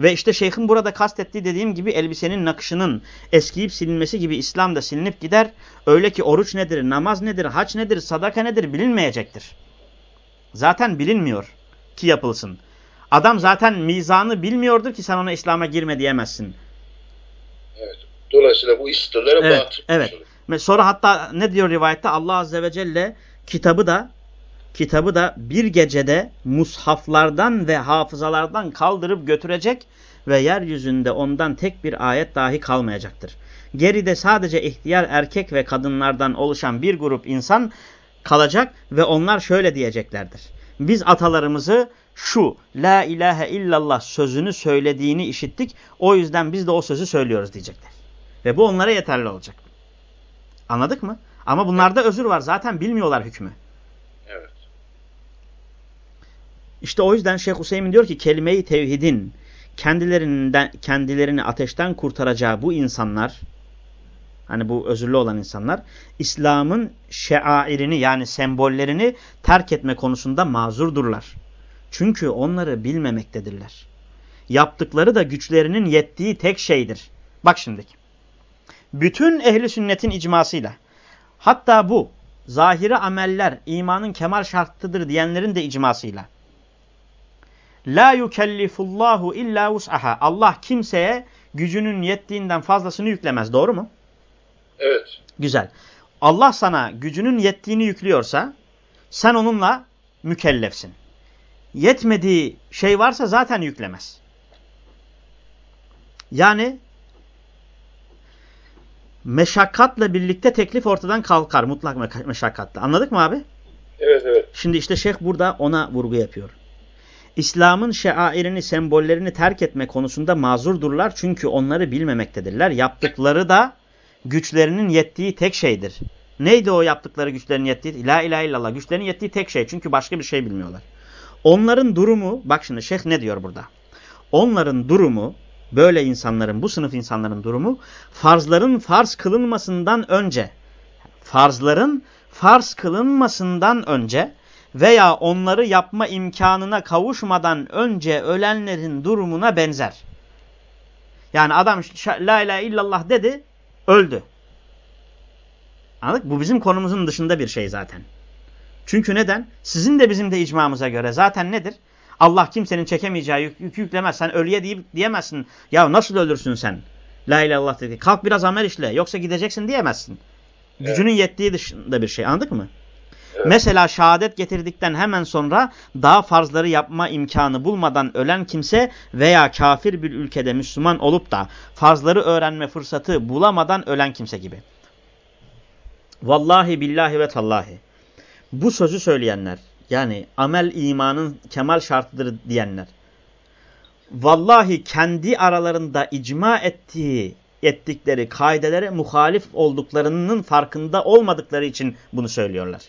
Ve işte şeyhin burada kastettiği dediğim gibi elbisenin nakışının eskiyip silinmesi gibi İslam'da silinip gider. Öyle ki oruç nedir, namaz nedir, haç nedir, sadaka nedir bilinmeyecektir. Zaten bilinmiyor ki yapılsın. Adam zaten mizanı bilmiyordur ki sen ona İslam'a girme diyemezsin. Evet. Dolayısıyla bu istilere evet, batıl. Evet. Ve sonra hatta ne diyor rivayette Allah Azze ve Celle kitabı da kitabı da bir gecede mushaflardan ve hafızalardan kaldırıp götürecek ve yeryüzünde ondan tek bir ayet dahi kalmayacaktır. Geride sadece ihtiyar erkek ve kadınlardan oluşan bir grup insan kalacak ve onlar şöyle diyeceklerdir. Biz atalarımızı şu la ilahe illallah sözünü söylediğini işittik. O yüzden biz de o sözü söylüyoruz diyecekler. Ve bu onlara yeterli olacak. Anladık mı? Ama bunlarda özür var. Zaten bilmiyorlar hükmü. Evet. İşte o yüzden Şeyh Hüseyin diyor ki kelime-i tevhidin kendilerinden, kendilerini ateşten kurtaracağı bu insanlar Hani bu özürlü olan insanlar İslam'ın şairini yani sembollerini terk etme konusunda mazurdurlar. Çünkü onları bilmemektedirler. Yaptıkları da güçlerinin yettiği tek şeydir. Bak şimdiki. Bütün ehli sünnetin icmasıyla hatta bu zahiri ameller imanın kemal şartıdır diyenlerin de icmasıyla. La yukellifullahu illa vus'aha. Allah kimseye gücünün yettiğinden fazlasını yüklemez. Doğru mu? Evet. Güzel. Allah sana gücünün yettiğini yüklüyorsa sen onunla mükellefsin. Yetmediği şey varsa zaten yüklemez. Yani meşakkatla birlikte teklif ortadan kalkar mutlak meşakkatla. Anladık mı abi? Evet evet. Şimdi işte şeyh burada ona vurgu yapıyor. İslam'ın şairini, sembollerini terk etme konusunda mazurdurlar çünkü onları bilmemektedirler. Yaptıkları da güçlerinin yettiği tek şeydir. Neydi o yaptıkları güçlerinin yettiği? La ilahe illallah. Güçlerinin yettiği tek şey. Çünkü başka bir şey bilmiyorlar. Onların durumu, bak şimdi şeyh ne diyor burada? Onların durumu, böyle insanların, bu sınıf insanların durumu, farzların farz kılınmasından önce, farzların farz kılınmasından önce veya onları yapma imkanına kavuşmadan önce ölenlerin durumuna benzer. Yani adam la ilahe illallah dedi, öldü. Anladık? Bu bizim konumuzun dışında bir şey zaten. Çünkü neden? Sizin de bizim de icmamıza göre zaten nedir? Allah kimsenin çekemeyeceği yük, yük yüklemez. Sen ölüye deyip diyemezsin. Ya nasıl ölürsün sen? La ilahe illallah dedi. Kalk biraz amel işle. Yoksa gideceksin diyemezsin. Evet. Gücünün yettiği dışında bir şey. Anladık mı? Mesela şehadet getirdikten hemen sonra daha farzları yapma imkanı bulmadan ölen kimse veya kafir bir ülkede Müslüman olup da farzları öğrenme fırsatı bulamadan ölen kimse gibi. Vallahi billahi ve tallahi. Bu sözü söyleyenler yani amel imanın kemal şartıdır diyenler. Vallahi kendi aralarında icma ettiği ettikleri kaidelere muhalif olduklarının farkında olmadıkları için bunu söylüyorlar.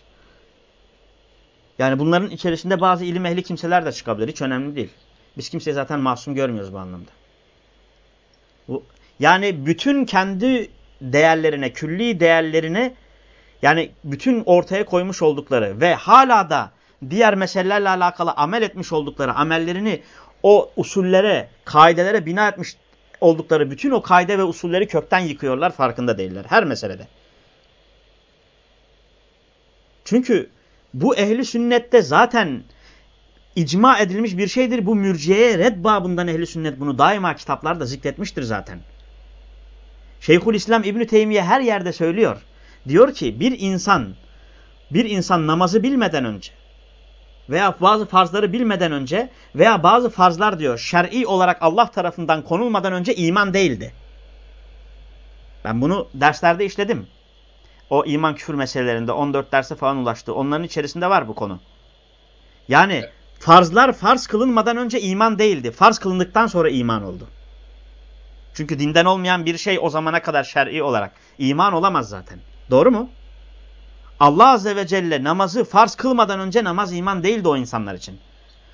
Yani bunların içerisinde bazı ilim ehli kimseler de çıkabilir. Hiç önemli değil. Biz kimseyi zaten masum görmüyoruz bu anlamda. Bu, yani bütün kendi değerlerine, külli değerlerine yani bütün ortaya koymuş oldukları ve hala da diğer meselelerle alakalı amel etmiş oldukları amellerini o usullere, kaidelere bina etmiş oldukları bütün o kaide ve usulleri kökten yıkıyorlar farkında değiller. Her meselede. Çünkü bu ehli sünnette zaten icma edilmiş bir şeydir. Bu mürciyeye red babından ehli sünnet bunu daima kitaplarda zikretmiştir zaten. Şeyhülislam İbn Teymiye her yerde söylüyor. Diyor ki bir insan bir insan namazı bilmeden önce veya bazı farzları bilmeden önce veya bazı farzlar diyor şer'i olarak Allah tarafından konulmadan önce iman değildi. Ben bunu derslerde işledim. O iman küfür meselelerinde 14 derse falan ulaştı. Onların içerisinde var bu konu. Yani farzlar farz kılınmadan önce iman değildi. Farz kılındıktan sonra iman oldu. Çünkü dinden olmayan bir şey o zamana kadar şer'i olarak iman olamaz zaten. Doğru mu? Allah Azze ve Celle namazı farz kılmadan önce namaz iman değildi o insanlar için.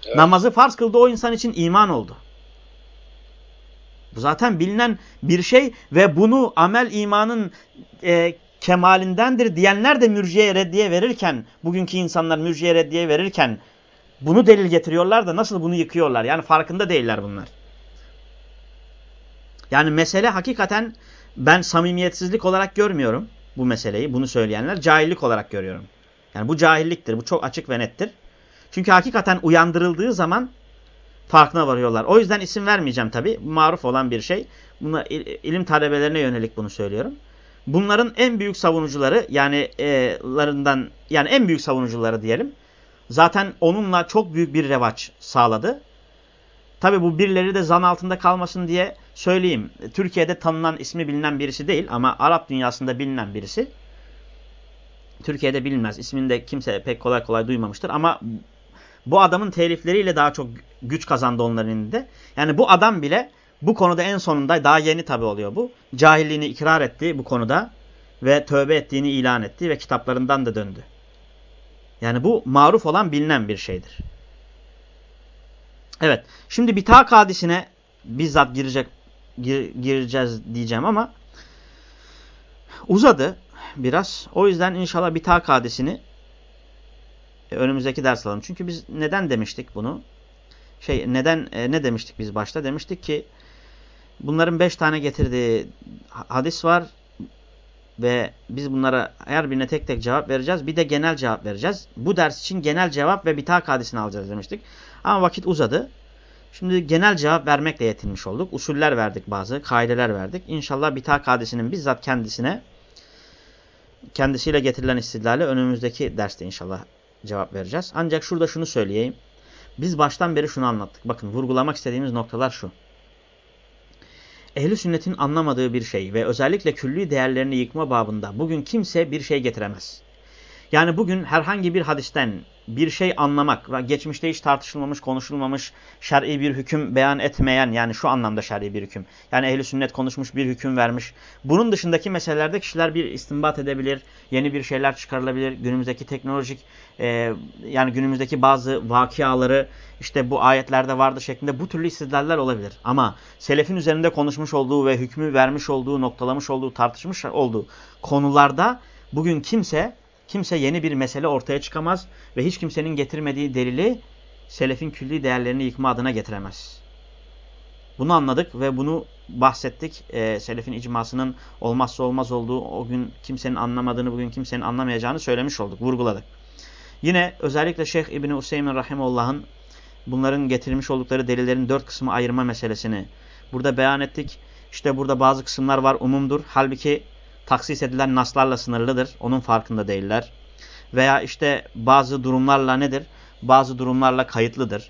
Evet. Namazı farz kıldı o insan için iman oldu. Bu zaten bilinen bir şey ve bunu amel imanın e, kemalindendir diyenler de mürciye reddiye verirken, bugünkü insanlar mürciye reddiye verirken bunu delil getiriyorlar da nasıl bunu yıkıyorlar? Yani farkında değiller bunlar. Yani mesele hakikaten ben samimiyetsizlik olarak görmüyorum bu meseleyi, bunu söyleyenler cahillik olarak görüyorum. Yani bu cahilliktir, bu çok açık ve nettir. Çünkü hakikaten uyandırıldığı zaman farkına varıyorlar. O yüzden isim vermeyeceğim tabi. Maruf olan bir şey. Buna, ilim talebelerine yönelik bunu söylüyorum. Bunların en büyük savunucuları yani e, larından yani en büyük savunucuları diyelim. Zaten onunla çok büyük bir revaç sağladı. Tabi bu birileri de zan altında kalmasın diye söyleyeyim. Türkiye'de tanınan ismi bilinen birisi değil ama Arap dünyasında bilinen birisi. Türkiye'de bilinmez. İsmini de kimse pek kolay kolay duymamıştır ama bu adamın telifleriyle daha çok güç kazandı onların elinde. Yani bu adam bile bu konuda en sonunda daha yeni tabi oluyor bu. Cahilliğini ikrar etti bu konuda ve tövbe ettiğini ilan etti ve kitaplarından da döndü. Yani bu maruf olan bilinen bir şeydir. Evet. Şimdi bitak hadisine bizzat girecek gir, gireceğiz diyeceğim ama Uzadı biraz. O yüzden inşallah Bitak hadisini önümüzdeki ders alalım. Çünkü biz neden demiştik bunu? Şey neden e, ne demiştik biz başta? Demiştik ki bunların beş tane getirdiği hadis var ve biz bunlara her birine tek tek cevap vereceğiz. Bir de genel cevap vereceğiz. Bu ders için genel cevap ve bitak hadisini alacağız demiştik. Ama vakit uzadı. Şimdi genel cevap vermekle yetinmiş olduk. Usuller verdik bazı, kaideler verdik. İnşallah bitak hadisinin bizzat kendisine kendisiyle getirilen istidlale önümüzdeki derste inşallah cevap vereceğiz. Ancak şurada şunu söyleyeyim. Biz baştan beri şunu anlattık. Bakın vurgulamak istediğimiz noktalar şu. Ehli sünnetin anlamadığı bir şey ve özellikle külli değerlerini yıkma babında bugün kimse bir şey getiremez. Yani bugün herhangi bir hadisten bir şey anlamak ve geçmişte hiç tartışılmamış, konuşulmamış, şer'i bir hüküm beyan etmeyen yani şu anlamda şer'i bir hüküm. Yani ehli sünnet konuşmuş bir hüküm vermiş. Bunun dışındaki meselelerde kişiler bir istinbat edebilir, yeni bir şeyler çıkarılabilir. Günümüzdeki teknolojik e, yani günümüzdeki bazı vakiaları işte bu ayetlerde vardı şeklinde bu türlü istidlaller olabilir. Ama selefin üzerinde konuşmuş olduğu ve hükmü vermiş olduğu, noktalamış olduğu, tartışmış olduğu konularda bugün kimse Kimse yeni bir mesele ortaya çıkamaz ve hiç kimsenin getirmediği delili selefin külli değerlerini yıkma adına getiremez. Bunu anladık ve bunu bahsettik. Ee, selefin icmasının olmazsa olmaz olduğu, o gün kimsenin anlamadığını, bugün kimsenin anlamayacağını söylemiş olduk, vurguladık. Yine özellikle Şeyh İbni Useymin Rahimullah'ın bunların getirmiş oldukları delillerin dört kısmı ayırma meselesini burada beyan ettik. İşte burada bazı kısımlar var umumdur. Halbuki taksis edilen naslarla sınırlıdır. Onun farkında değiller. Veya işte bazı durumlarla nedir? Bazı durumlarla kayıtlıdır.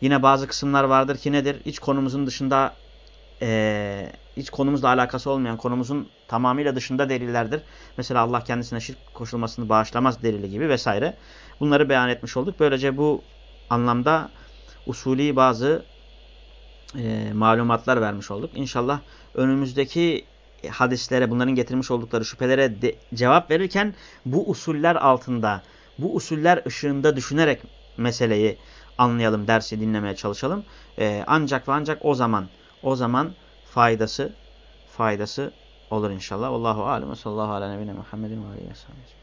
Yine bazı kısımlar vardır ki nedir? İç konumuzun dışında e, hiç konumuzla alakası olmayan konumuzun tamamıyla dışında delillerdir. Mesela Allah kendisine şirk koşulmasını bağışlamaz delili gibi vesaire. Bunları beyan etmiş olduk. Böylece bu anlamda usulü bazı e, malumatlar vermiş olduk. İnşallah önümüzdeki hadislere, bunların getirmiş oldukları şüphelere de, cevap verirken bu usuller altında, bu usuller ışığında düşünerek meseleyi anlayalım, dersi dinlemeye çalışalım. Ee, ancak ve ancak o zaman, o zaman faydası, faydası olur inşallah. Allahu alem ve sallallahu ve aleyhi ve sellem.